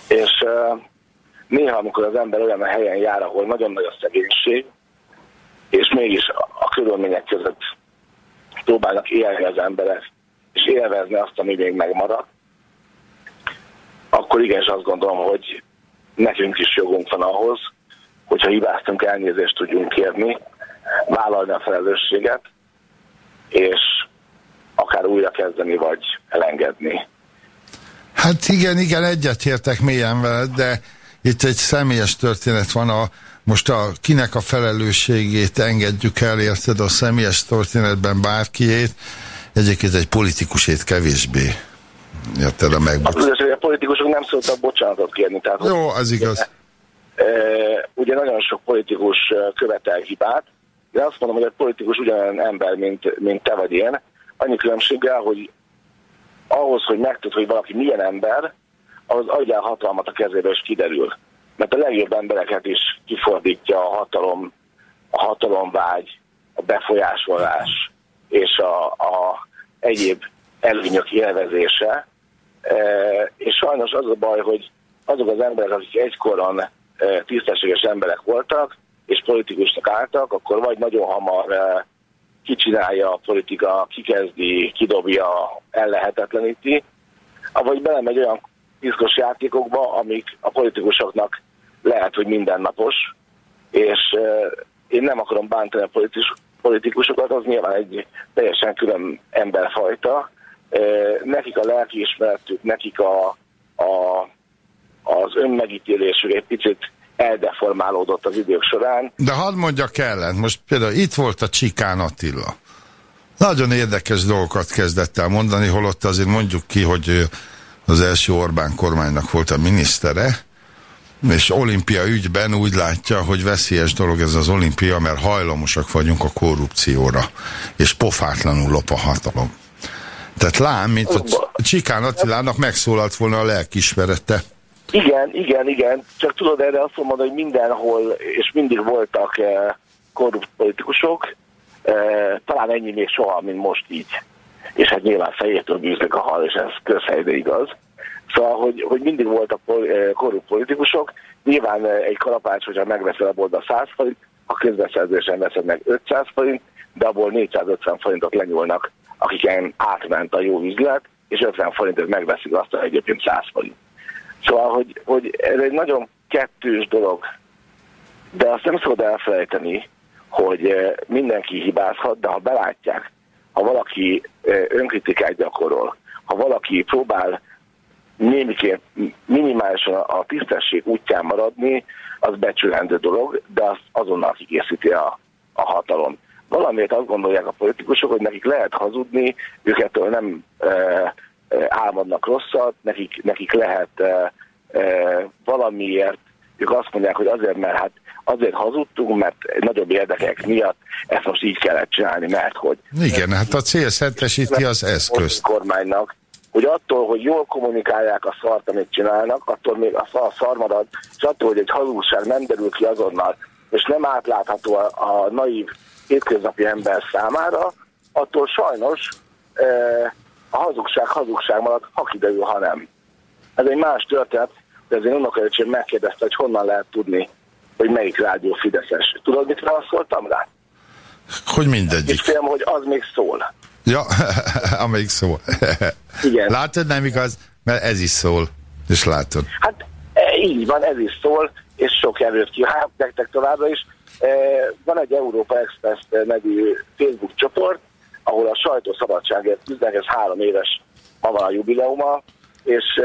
És néha, amikor az ember olyan a helyen jár, ahol nagyon nagy a szegénység, és mégis a körülmények között próbálnak élni az emberek, és élvezni azt, ami még megmaradt, akkor igenis azt gondolom, hogy nekünk is jogunk van ahhoz, hogyha hibáztunk, elnézést tudjunk kérni, vállalni a felelősséget, és akár újra kezdeni, vagy elengedni. Hát igen, igen, egyetértek mélyen veled, de itt egy személyes történet van, a, most a, kinek a felelősségét engedjük el, érted, a személyes történetben bárkiét, egyébként egy politikusét kevésbé. Érted a megbocsánat. A politikusok nem szóltak bocsánatot kérni. Tehát, Jó, az igaz. Ugye, ugye nagyon sok politikus követel hibát, de azt mondom, hogy a politikus ugyanolyan ember, mint, mint te vagy én, annyi különbséggel, hogy ahhoz, hogy megtud, hogy valaki milyen ember, az adjál hatalmat a kezébe, és kiderül. Mert a legjobb embereket is kifordítja a hatalom, a hatalomvágy, a befolyásolás és a, a egyéb előnyök élvezése. E, és sajnos az a baj, hogy azok az emberek, akik egykoron e, tisztességes emberek voltak, és politikusnak álltak, akkor vagy nagyon hamar e, kicsinálja a politika, kikezdi, kidobja, ellehetetleníti, vagy belemegy olyan piszkos játékokba, amik a politikusoknak lehet, hogy mindennapos, és én nem akarom bántani a politikusokat, az nyilván egy teljesen külön emberfajta. Nekik a lelkiismeretük, nekik a, a, az önmegítélésük egy picit eldeformálódott az idők során. De hadd mondjak ellen, most például itt volt a Csikán Attila. Nagyon érdekes dolgokat kezdett el mondani, holott azért mondjuk ki, hogy az első Orbán kormánynak volt a minisztere, és olimpia ügyben úgy látja, hogy veszélyes dolog ez az olimpia, mert hajlamosak vagyunk a korrupcióra, és pofátlanul lop a hatalom. Tehát lám, mint a Csikán Attilának megszólalt volna a lelkismerete. Igen, igen, igen. Csak tudod, erre azt mondom, hogy mindenhol, és mindig voltak eh, korrupt politikusok, eh, talán ennyi még soha, mint most így. És hát nyilván fejétől bűznek a hal, és ez közhelyre igaz. Szóval, hogy, hogy mindig voltak eh, korrupt politikusok, nyilván egy kalapács, hogyha megveszel a boltba 100 forint, ha közbeszerzésen veszed meg 500 forint, de abból 450 forintot lenyúlnak, akiken átment a jó üzlet, és 50 forintot megveszik azt a egyébként 100 forint. Szóval, hogy, hogy ez egy nagyon kettős dolog, de azt nem szabad elfelejteni, hogy eh, mindenki hibázhat, de ha belátják, ha valaki eh, önkritikát gyakorol, ha valaki próbál némiként minimálisan a tisztesség útján maradni, az becsülendő dolog, de azt azonnal kikészíti a, a hatalom. Valamiért azt gondolják a politikusok, hogy nekik lehet hazudni, őket nem e, álmodnak rosszat, nekik, nekik lehet e, e, valamiért, ők azt mondják, hogy azért, mert hát azért hazudtunk, mert nagyobb érdekek miatt ezt most így kellett csinálni, mert hogy... Igen, hát a cél szentesíti az eszközt. kormánynak, hogy attól, hogy jól kommunikálják a szart, amit csinálnak, attól még a szar, szar marad, és attól, hogy egy hazugság nem derül ki azonnal, és nem átlátható a, a naív hétköznapi ember számára, attól sajnos e, a hazugság hazugság marad, ha kiderül, ha nem. Ez egy más történet, de az én unokaöcsém megkérdezte, hogy honnan lehet tudni, hogy melyik rádió Fideszes. Tudod, mit válaszoltam rá? Hogy mindegyik. És félem, hogy az még szól. Ja, amelyik szól. Igen. Látod, nem igaz? Mert ez is szól. És látod. Hát e, így van, ez is szól, és sok erőt kívánok nektek továbbra is. E, van egy Európa Express nevű Facebook csoport, ahol a sajtószabadságért küzdenek, ez három éves ma van a jubileuma, és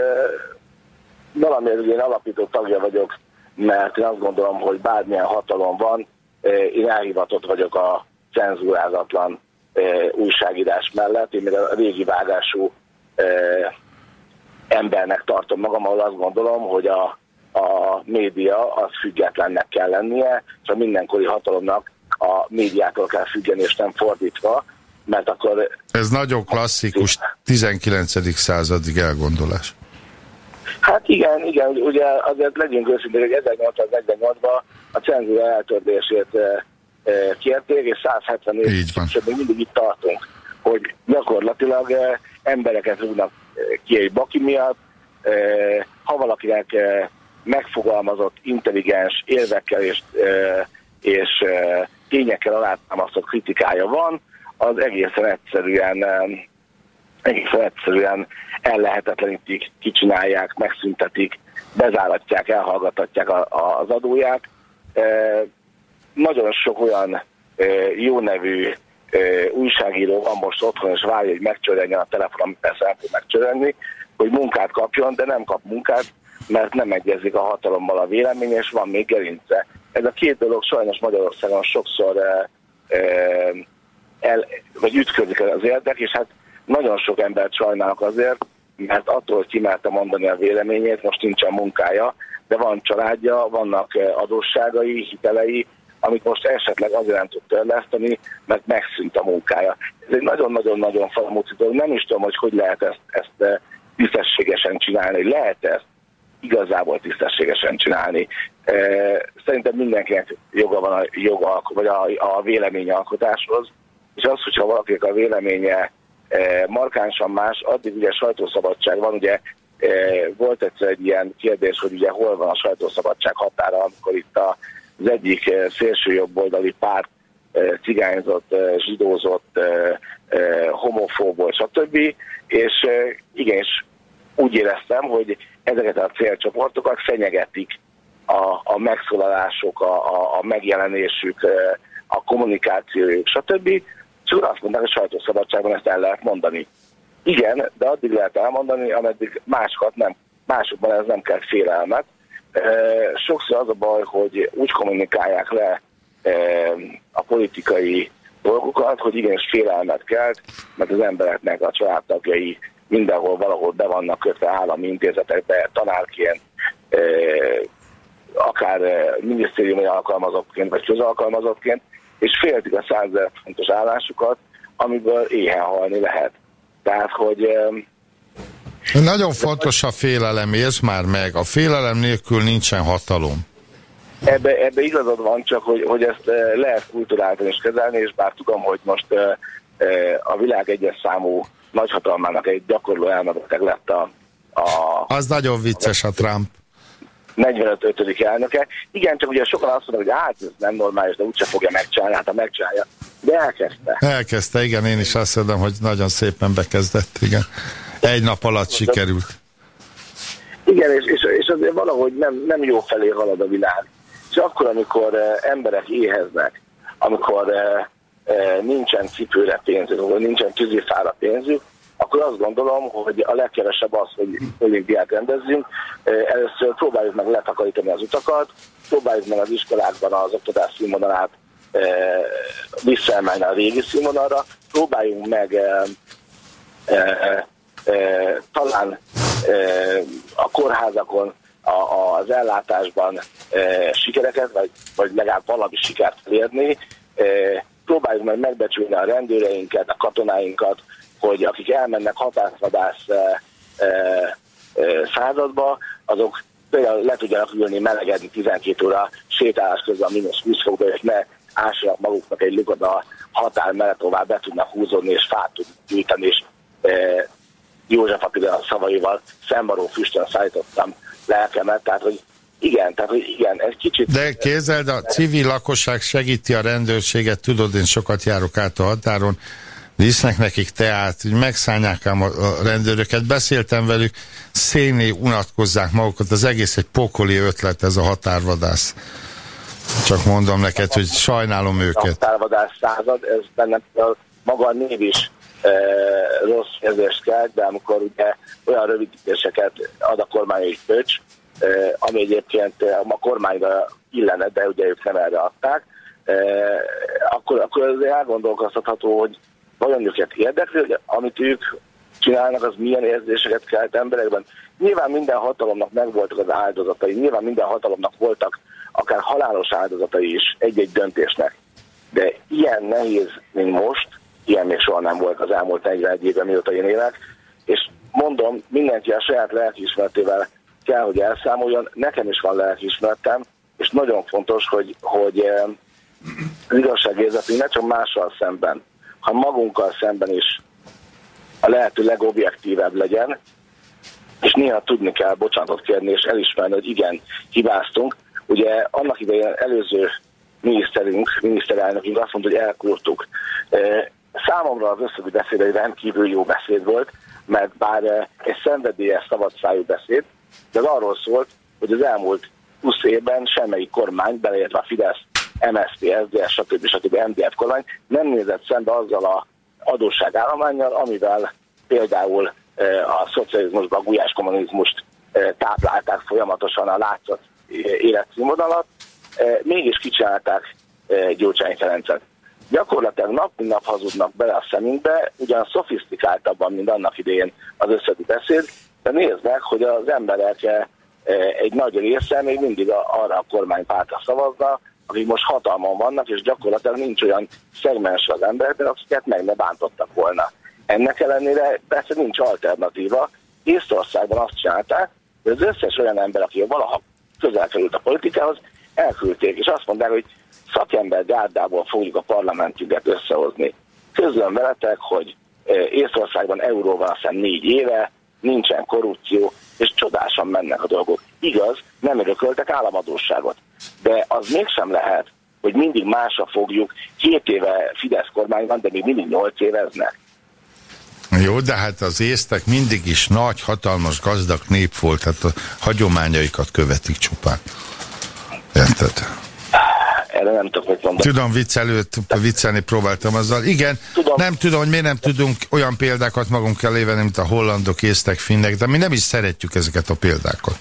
valamiért én alapító tagja vagyok, mert én azt gondolom, hogy bármilyen hatalom van, én elhivatott vagyok a cenzúrázatlan újságírás mellett. Én még a régi vágású embernek tartom magam, ahol azt gondolom, hogy a, a média az függetlennek kell lennie, és a mindenkori hatalomnak a médiától kell függeni, és nem fordítva, mert akkor... Ez nagyon klasszikus 19. századi elgondolás. Hát igen, igen, ugye azért legyünk őszinték, hogy 1848-ban a cenzúra eltörlését kérték, és 170 év még mindig itt tartunk, hogy gyakorlatilag embereket rúgnak ki egy baki miatt, ha valakinek megfogalmazott, intelligens érvekkel és, és tényekkel alátámasztott kritikája van, az egészen egyszerűen egészen egyszerűen ellehetetlenítik, kicsinálják, megszüntetik, bezáratják, elhallgatják az adóját nagyon sok olyan jó nevű újságíró van most otthon, és várja, hogy megcsörrenjen a telefon, amit persze nem tud hogy munkát kapjon, de nem kap munkát, mert nem egyezik a hatalommal a vélemény, és van még gerince. Ez a két dolog sajnos Magyarországon sokszor el, vagy ütközik az érdek, és hát nagyon sok embert sajnálok azért, mert attól, hogy kimerte mondani a véleményét, most nincsen munkája, de van családja, vannak adósságai, hitelei, amit most esetleg azért nem tud törleszteni, mert megszűnt a munkája. Ez egy nagyon-nagyon-nagyon falamúci dolog. Nem is tudom, hogy hogy lehet ezt, ezt eh, tisztességesen csinálni. Lehet ezt, igazából tisztességesen csinálni. Szerintem mindenkinek joga van a jogalk, vagy a, a véleményalkotáshoz, és az, hogyha valakinek a véleménye markánsan más, addig ugye sajtószabadság van, ugye volt egyszer egy ilyen kérdés, hogy ugye hol van a sajtószabadság határa, amikor itt az egyik szélső jobboldali párt cigányzott, zsidózott, homofób volt, stb. És igenis úgy éreztem, hogy ezeket a célcsoportokat fenyegetik a, a megszólalások, a, a, a megjelenésük, a kommunikációjuk, stb. És azt mondták, hogy sajtószabadságban ezt el lehet mondani. Igen, de addig lehet elmondani, ameddig másokat nem, másokban ez nem kell félelmet. Sokszor az a baj, hogy úgy kommunikálják le a politikai dolgokat, hogy igenis félelmet kelt, mert az embereknek a családtagjai mindenhol valahol be vannak kötve állami intézetekbe, tanárként, akár minisztériumi alkalmazottként, vagy közalkalmazottként, és féltik a százezer fontos állásukat, amiből éhen halni lehet. Tehát, hogy... Nagyon fontos a félelem, értsd már meg. A félelem nélkül nincsen hatalom. Ebbe, ebbe igazad van, csak hogy, hogy ezt lehet kulturáltan is kezelni, és bár tudom, hogy most a világ egyes számú nagyhatalmának egy gyakorló elmebeteg lett a, a... Az nagyon vicces a Trump. 45. elnöke. Igen, csak ugye sokan azt mondják, hogy hát ez nem normális, de úgyse fogja megcsinálni, hát ha megcsinálja. De elkezdte. Elkezdte, igen, én is azt mondom, hogy nagyon szépen bekezdett, igen. Egy nap alatt sikerült. Igen, és, és, és azért valahogy nem, nem jó felé halad a világ. És akkor, amikor eh, emberek éheznek, amikor eh, eh, nincsen cipőre pénzük, akkor nincsen tűzifára pénzük, akkor azt gondolom, hogy a legkevesebb az, hogy olimpiát rendezzünk. Először próbáljuk meg letakarítani az utakat, próbáljuk meg az iskolákban az oktatás színvonalát visszaemelni a régi színvonalra, próbáljunk meg talán a kórházakon, az ellátásban sikereket, vagy, vagy legalább valami sikert elérni, próbáljuk meg megbecsülni a rendőreinket, a katonáinkat, hogy akik elmennek hatásvadász e, e, e, századba, azok például le tudjanak ülni, melegedni 12 óra sétálás közben a mínusz 20 fokba, és ne ássanak maguknak egy lukot a határ mellett, ahová be tudnak húzódni, és fát tudnak gyűjteni, és e, József Attila szavaival szembaró füstön szállítottam lelkemet, tehát hogy igen, tehát hogy igen, ez kicsit... De kézzel, a civil lakosság segíti a rendőrséget, tudod, én sokat járok át a határon, visznek nekik teát, hogy megszállják ám a, rendőröket, beszéltem velük, széné unatkozzák magukat, az egész egy pokoli ötlet ez a határvadász. Csak mondom neked, hogy sajnálom őket. A határvadász század, ez bennem maga a név is e, rossz érzést kell, de amikor ugye olyan rövidítéseket ad a kormány egy pöcs, e, ami egyébként a kormányra illene, de ugye ők nem erre adták, e, akkor, akkor ez elgondolkoztatható, hogy vajon őket érdekli, hogy amit ők csinálnak, az milyen érzéseket kelt emberekben. Nyilván minden hatalomnak megvoltak az áldozatai, nyilván minden hatalomnak voltak akár halálos áldozatai is egy-egy döntésnek. De ilyen nehéz, mint most, ilyen még soha nem volt az elmúlt 41 évben, mióta én élek, és mondom, mindenki a saját lelkiismeretével kell, hogy elszámoljon. Nekem is van lelkiismeretem, és nagyon fontos, hogy, hogy eh, igazságérzetünk ne csak mással szemben, ha magunkkal szemben is a lehető legobjektívebb legyen, és néha tudni kell bocsánatot kérni, és elismerni, hogy igen, hibáztunk. Ugye annak idején előző miniszterünk, miniszterelnökünk azt mondta, hogy elkurtuk. Számomra az összödi beszéd egy rendkívül jó beszéd volt, mert bár egy szenvedélyes szabadszájú beszéd, de az arról szólt, hogy az elmúlt 20 évben semmelyik kormány, beleértve a Fidesz MSZP, SZDSZ, stb. stb. MDF kormány nem nézett szembe azzal a adósságállományjal, amivel például a szocializmusban a gulyás kommunizmust táplálták folyamatosan a látszat életszínvonalat, mégis kicsinálták Gyurcsány Ferencet. Gyakorlatilag nap mint nap hazudnak bele a szemünkbe, ugyan szofisztikáltabban, mint annak idején az összeti beszéd, de nézd meg, hogy az emberek egy nagy része még mindig arra a kormánypártra szavazna, akik most hatalmon vannak, és gyakorlatilag nincs olyan szegmens az emberben, akiket meg ne bántottak volna. Ennek ellenére persze nincs alternatíva. Észtországban azt csinálták, de az összes olyan ember, aki valaha közel került a politikához, elküldték, és azt mondták, hogy szakember gárdából fogjuk a parlamentünket összehozni. Közlöm veletek, hogy Észországban euróval azt hiszem négy éve, nincsen korrupció, és csodásan mennek a dolgok. Igaz, nem örököltek államadóságot, de az mégsem lehet, hogy mindig másra fogjuk, két éve Fidesz kormány van, de még mindig nyolc éveznek. Jó, de hát az észtek mindig is nagy, hatalmas, gazdag nép volt, tehát a hagyományaikat követik csupán. Érted? Erre nem tudok mit mondani. Tudom, viccelőt, viccelni próbáltam azzal. Igen, Tudom. nem tudom, hogy miért nem tudunk olyan példákat magunk venni, mint a hollandok, észtek, finnek, de mi nem is szeretjük ezeket a példákat.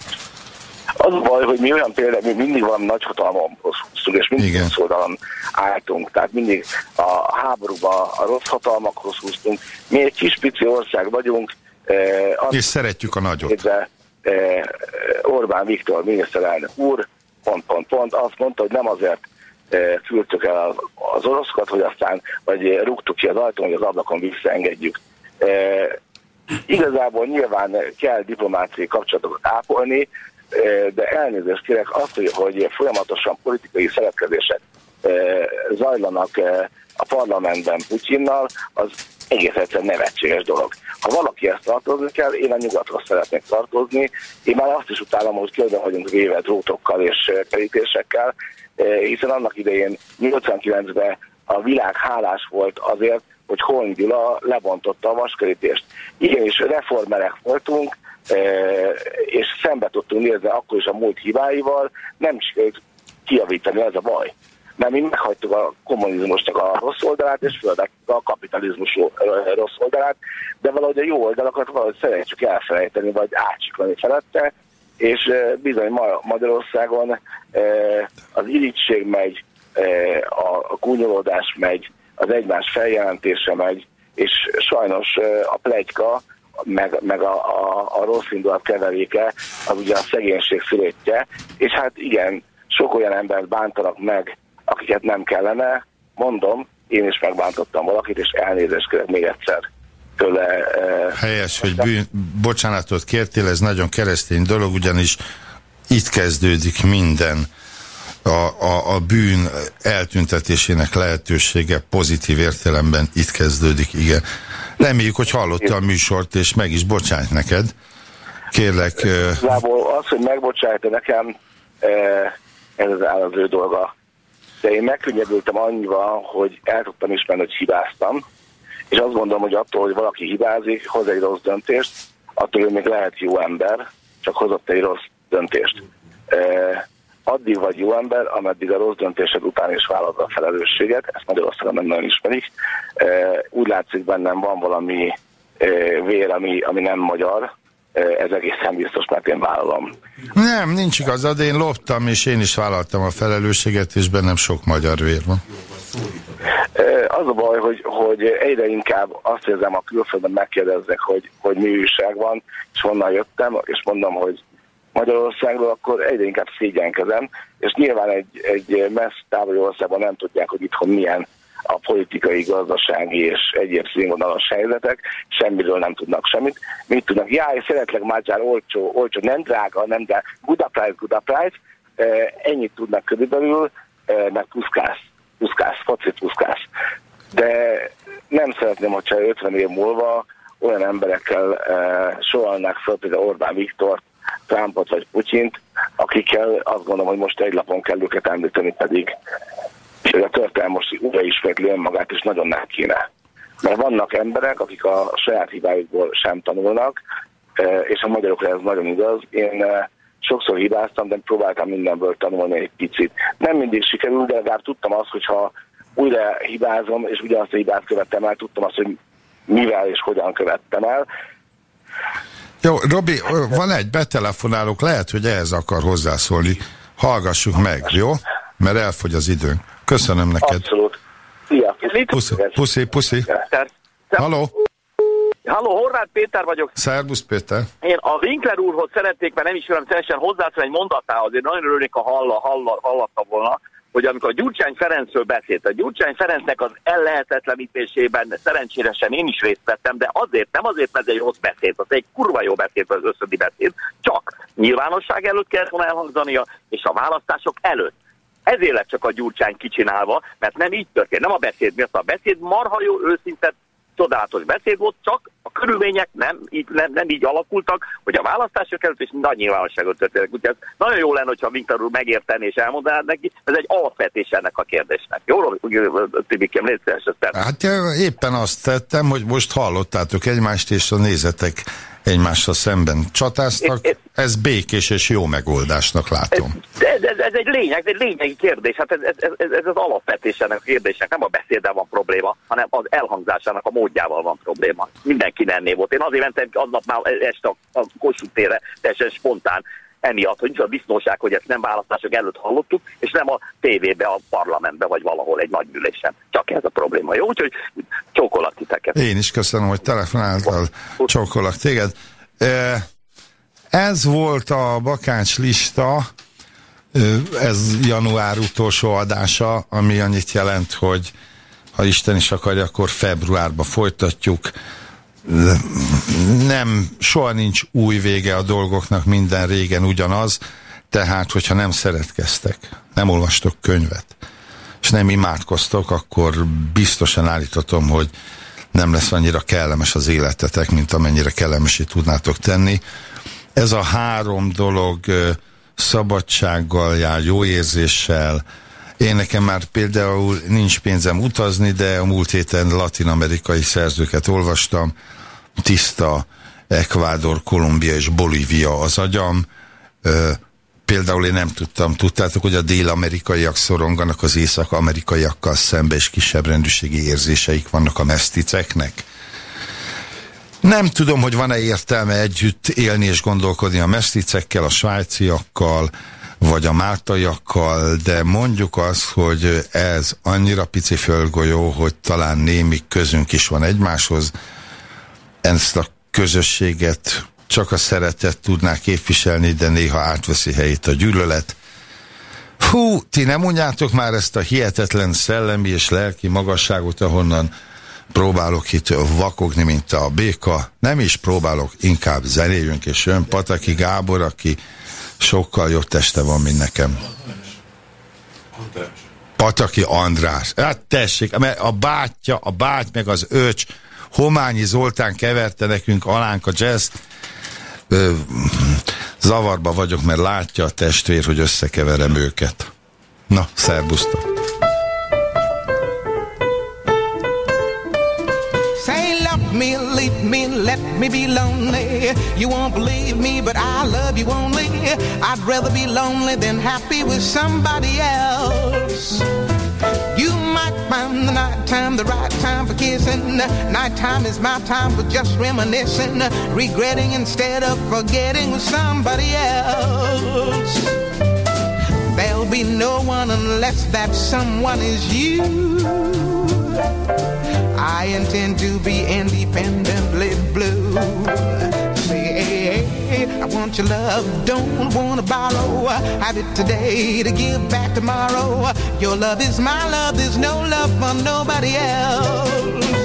Az baj, hogy mi olyan például, mi mindig valami nagy hatalomhoz húztunk, és mindig rossz oldalon álltunk. Tehát mindig a háborúba a rossz hatalmakhoz húztunk. Mi egy kis pici ország vagyunk. Eh, És szeretjük a nagyot. Képzel, eh, Orbán Viktor miniszterelnök úr, pont, pont, pont, azt mondta, hogy nem azért eh, küldtük el az, oroszokat, hogy aztán, vagy rúgtuk ki az ajtón, hogy az ablakon visszaengedjük. Eh, igazából nyilván kell diplomáciai kapcsolatokat ápolni, de elnézést kérek azt, hogy, folyamatosan politikai szeretkezések zajlanak a parlamentben Putyinnal, az egész egyszerűen nevetséges dolog. Ha valaki ezt tartozni kell, én a nyugatra szeretnék tartozni. Én már azt is utálom, hogy körbe vagyunk véve drótokkal és kerítésekkel, hiszen annak idején 89-ben a világ hálás volt azért, hogy Holm Gyula lebontotta a vaskerítést. Igenis, reformerek voltunk, és szembe tudtunk nézni akkor is a múlt hibáival, nem sikerült kijavítani, ez a baj. Mert mi meghagytuk a kommunizmusnak a rossz oldalát, és fölvettük a kapitalizmus rossz oldalát, de valahogy a jó oldalakat valahogy szeretjük elfelejteni, vagy átsiklani felette, és bizony ma Magyarországon az irigység megy, a, gúnyolódás megy, az egymás feljelentése megy, és sajnos a plegyka, meg, meg a, a, a rossz indulat keveréke, az ugye a szegénység szülöttje, és hát igen, sok olyan embert bántanak meg, akiket nem kellene, mondom, én is megbántottam valakit, és elnézést kérek még egyszer tőle. eh, Helyes, hogy bűn, bocsánatot kértél, ez nagyon keresztény dolog, ugyanis itt kezdődik minden. A, a, a bűn eltüntetésének lehetősége pozitív értelemben itt kezdődik, igen. Reméljük, hogy hallotta a műsort, és meg is bocsájt neked. Kérlek, Igazából az, hogy megbocsájta nekem, ez az áll az ő dolga. De én megkönnyebbültem annyival, hogy el tudtam ismerni, hogy hibáztam, és azt gondolom, hogy attól, hogy valaki hibázik, hoz egy rossz döntést, attól ő még lehet jó ember, csak hozott egy rossz döntést. Eh, addig vagy jó ember, ameddig a rossz döntésed után is vállalod a felelősséget, ezt Magyarországon nem nagyon ismerik. Eh, úgy látszik bennem van valami eh, vér, ami, ami nem magyar, Eh, ez egészen biztos, mert én vállalom. nem, nincs igazad, én loptam, és én is vállaltam a felelősséget, és bennem sok magyar vér van. Az a baj, hogy, hogy egyre inkább azt érzem, a külföldön megkérdeznek, hogy, hogy mi újság van, és honnan jöttem, és mondom, hogy Magyarországról, akkor egyre inkább szégyenkezem, és nyilván egy, egy messz távoli országban nem tudják, hogy itthon milyen a politikai, gazdasági és egyéb színvonalas helyzetek, semmiről nem tudnak semmit. Mit tudnak? Jaj, szeretlek már olcsó, olcsó, nem drága, nem a price, Eh, ennyit tudnak körülbelül, meg puszkász, puszkász, focit puszkász. De nem szeretném, hogyha 50 év múlva olyan emberekkel eh, sorolnák fel, például Orbán Viktor, Trumpot vagy Putyint, akikkel azt gondolom, hogy most egy lapon kell őket említeni, pedig és a történelem most újra ismétli önmagát, és nagyon nem kéne. Mert vannak emberek, akik a saját hibájukból sem tanulnak, eh, és a magyarokra ez nagyon igaz. Én eh, sokszor hibáztam, de próbáltam mindenből tanulni egy picit. Nem mindig sikerült, de legalább tudtam azt, hogyha újra hibázom, és ugyanazt a hibát követtem el, tudtam azt, hogy mivel és hogyan követtem el. Jó, Robi, van egy betelefonálók, lehet, hogy ehhez akar hozzászólni. Hallgassuk meg, jó? Mert elfogy az időnk. Köszönöm neked. Abszolút. Szia! Puszi, puszi, puszi. Halló, Halló, Horváth Péter vagyok. szervusz Péter. Én a Winkler úrhoz szeretnék, mert nem ismerem teljesen hozzászólni egy mondatához, azért nagyon örülnék, ha halla, halla, hallattam volna. Hogy amikor Gyurcsány Ferencről beszélt, a Gyurcsány Ferencnek az ellehetetlenítésében szerencsére sem én is részt vettem, de azért, nem azért, mert ez egy rossz beszéd, az egy kurva jó beszéd, az összödi beszéd, csak nyilvánosság előtt kellett volna elhangzania, és a választások előtt. Ezért lett csak a Gyurcsány kicsinálva, mert nem így történt. Nem a beszéd miatt. A beszéd marha jó, őszinte, csodálatos beszéd volt, csak a körülmények nem így, nem, nem így alakultak, hogy a választások előtt is nagy nyilvánosságot történnek. Úgyhogy ez nagyon jó lenne, hogyha Viktor úr megérteni és elmondaná neki, ez egy alapvetés ennek a kérdésnek. Jó, Tibikem, légy Hát éppen azt tettem, hogy most hallottátok egymást, és a nézetek egymással szemben csatáztak. Ez, ez békés és jó megoldásnak látom. Ez, ez, ez egy lényeg, ez egy lényegi kérdés. Hát ez, ez, ez, ez az alapvetés ennek a kérdésnek. Nem a beszéddel van probléma, hanem az elhangzásának a módjával van probléma. Mindenki ennél volt. Én azért mentem aznap már este a, a Kossuth térre, teljesen spontán, emiatt, hogy nincs a biztonság, hogy ezt nem választások előtt hallottuk, és nem a tévébe, a parlamentbe, vagy valahol egy nagy ülésen. Csak ez a probléma. Jó, úgyhogy csókolak titeket. Én is köszönöm, hogy telefonáltál, csókolak téged. Ez volt a bakács lista, ez január utolsó adása, ami annyit jelent, hogy ha Isten is akarja, akkor februárba folytatjuk nem, soha nincs új vége a dolgoknak, minden régen ugyanaz, tehát, hogyha nem szeretkeztek, nem olvastok könyvet, és nem imádkoztok, akkor biztosan állítatom, hogy nem lesz annyira kellemes az életetek, mint amennyire kellemesé tudnátok tenni. Ez a három dolog szabadsággal jár, jó érzéssel, én nekem már például nincs pénzem utazni, de a múlt héten latin-amerikai szerzőket olvastam, tiszta Ekvádor, Kolumbia és Bolívia az agyam. Például én nem tudtam, tudtátok, hogy a dél-amerikaiak szoronganak az észak-amerikaiakkal szembe, és kisebb rendűségi érzéseik vannak a meszticeknek. Nem tudom, hogy van-e értelme együtt élni és gondolkodni a meszticekkel, a svájciakkal, vagy a máltaiakkal, de mondjuk azt, hogy ez annyira pici földgolyó, hogy talán némi közünk is van egymáshoz, ezt a közösséget csak a szeretet tudná képviselni, de néha átveszi helyét a gyűlölet. Hú, ti nem mondjátok már ezt a hihetetlen szellemi és lelki magasságot, ahonnan próbálok itt vakogni, mint a béka. Nem is próbálok, inkább zenéljünk, és jön Pataki Gábor, aki sokkal jobb teste van, mint nekem. Pataki András. Hát tessék, mert a bátyja, a báty meg az öcs, Hományi Zoltán keverte nekünk alánk a jazz Ö, zavarba vagyok, mert látja a testvér, hogy összekeverem őket. Na, szerbusztok! Let me be lonely. You won't believe me, but I love you only. I'd rather be lonely than happy with somebody else. You might find the night time the right time for kissing. Nighttime is my time for just reminiscing, regretting instead of forgetting with somebody else. There'll be no one unless that someone is you. I intend to be independently blue. Say, I want your love, don't want to borrow. Have it today to give back tomorrow. Your love is my love, there's no love for nobody else.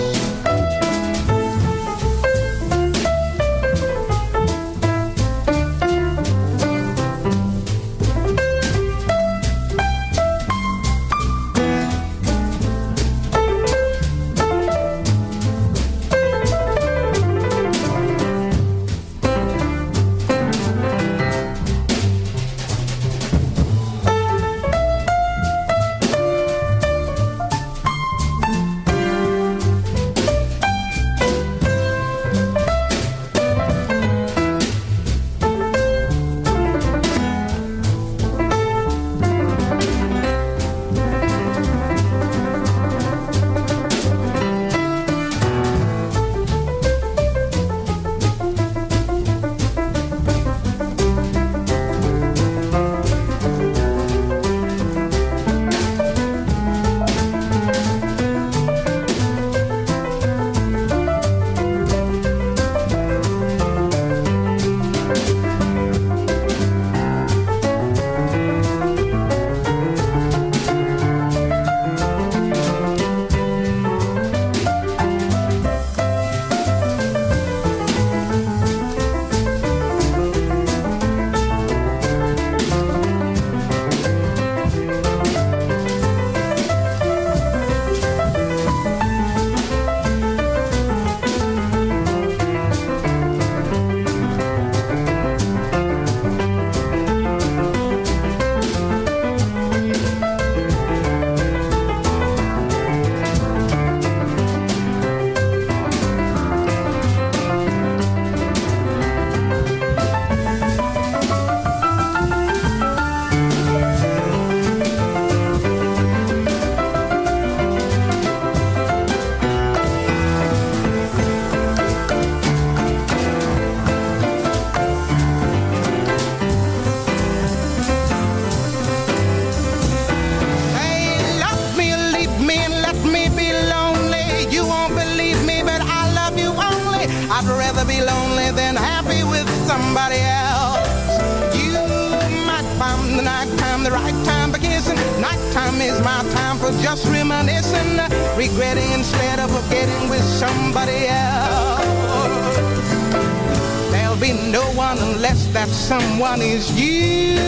That someone is you.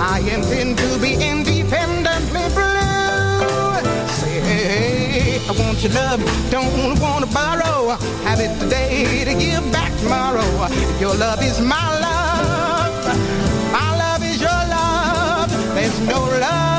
I intend to be independently blue. Say, hey, I want your love, don't want to borrow. Have it today to give back tomorrow. Your love is my love, my love is your love. There's no love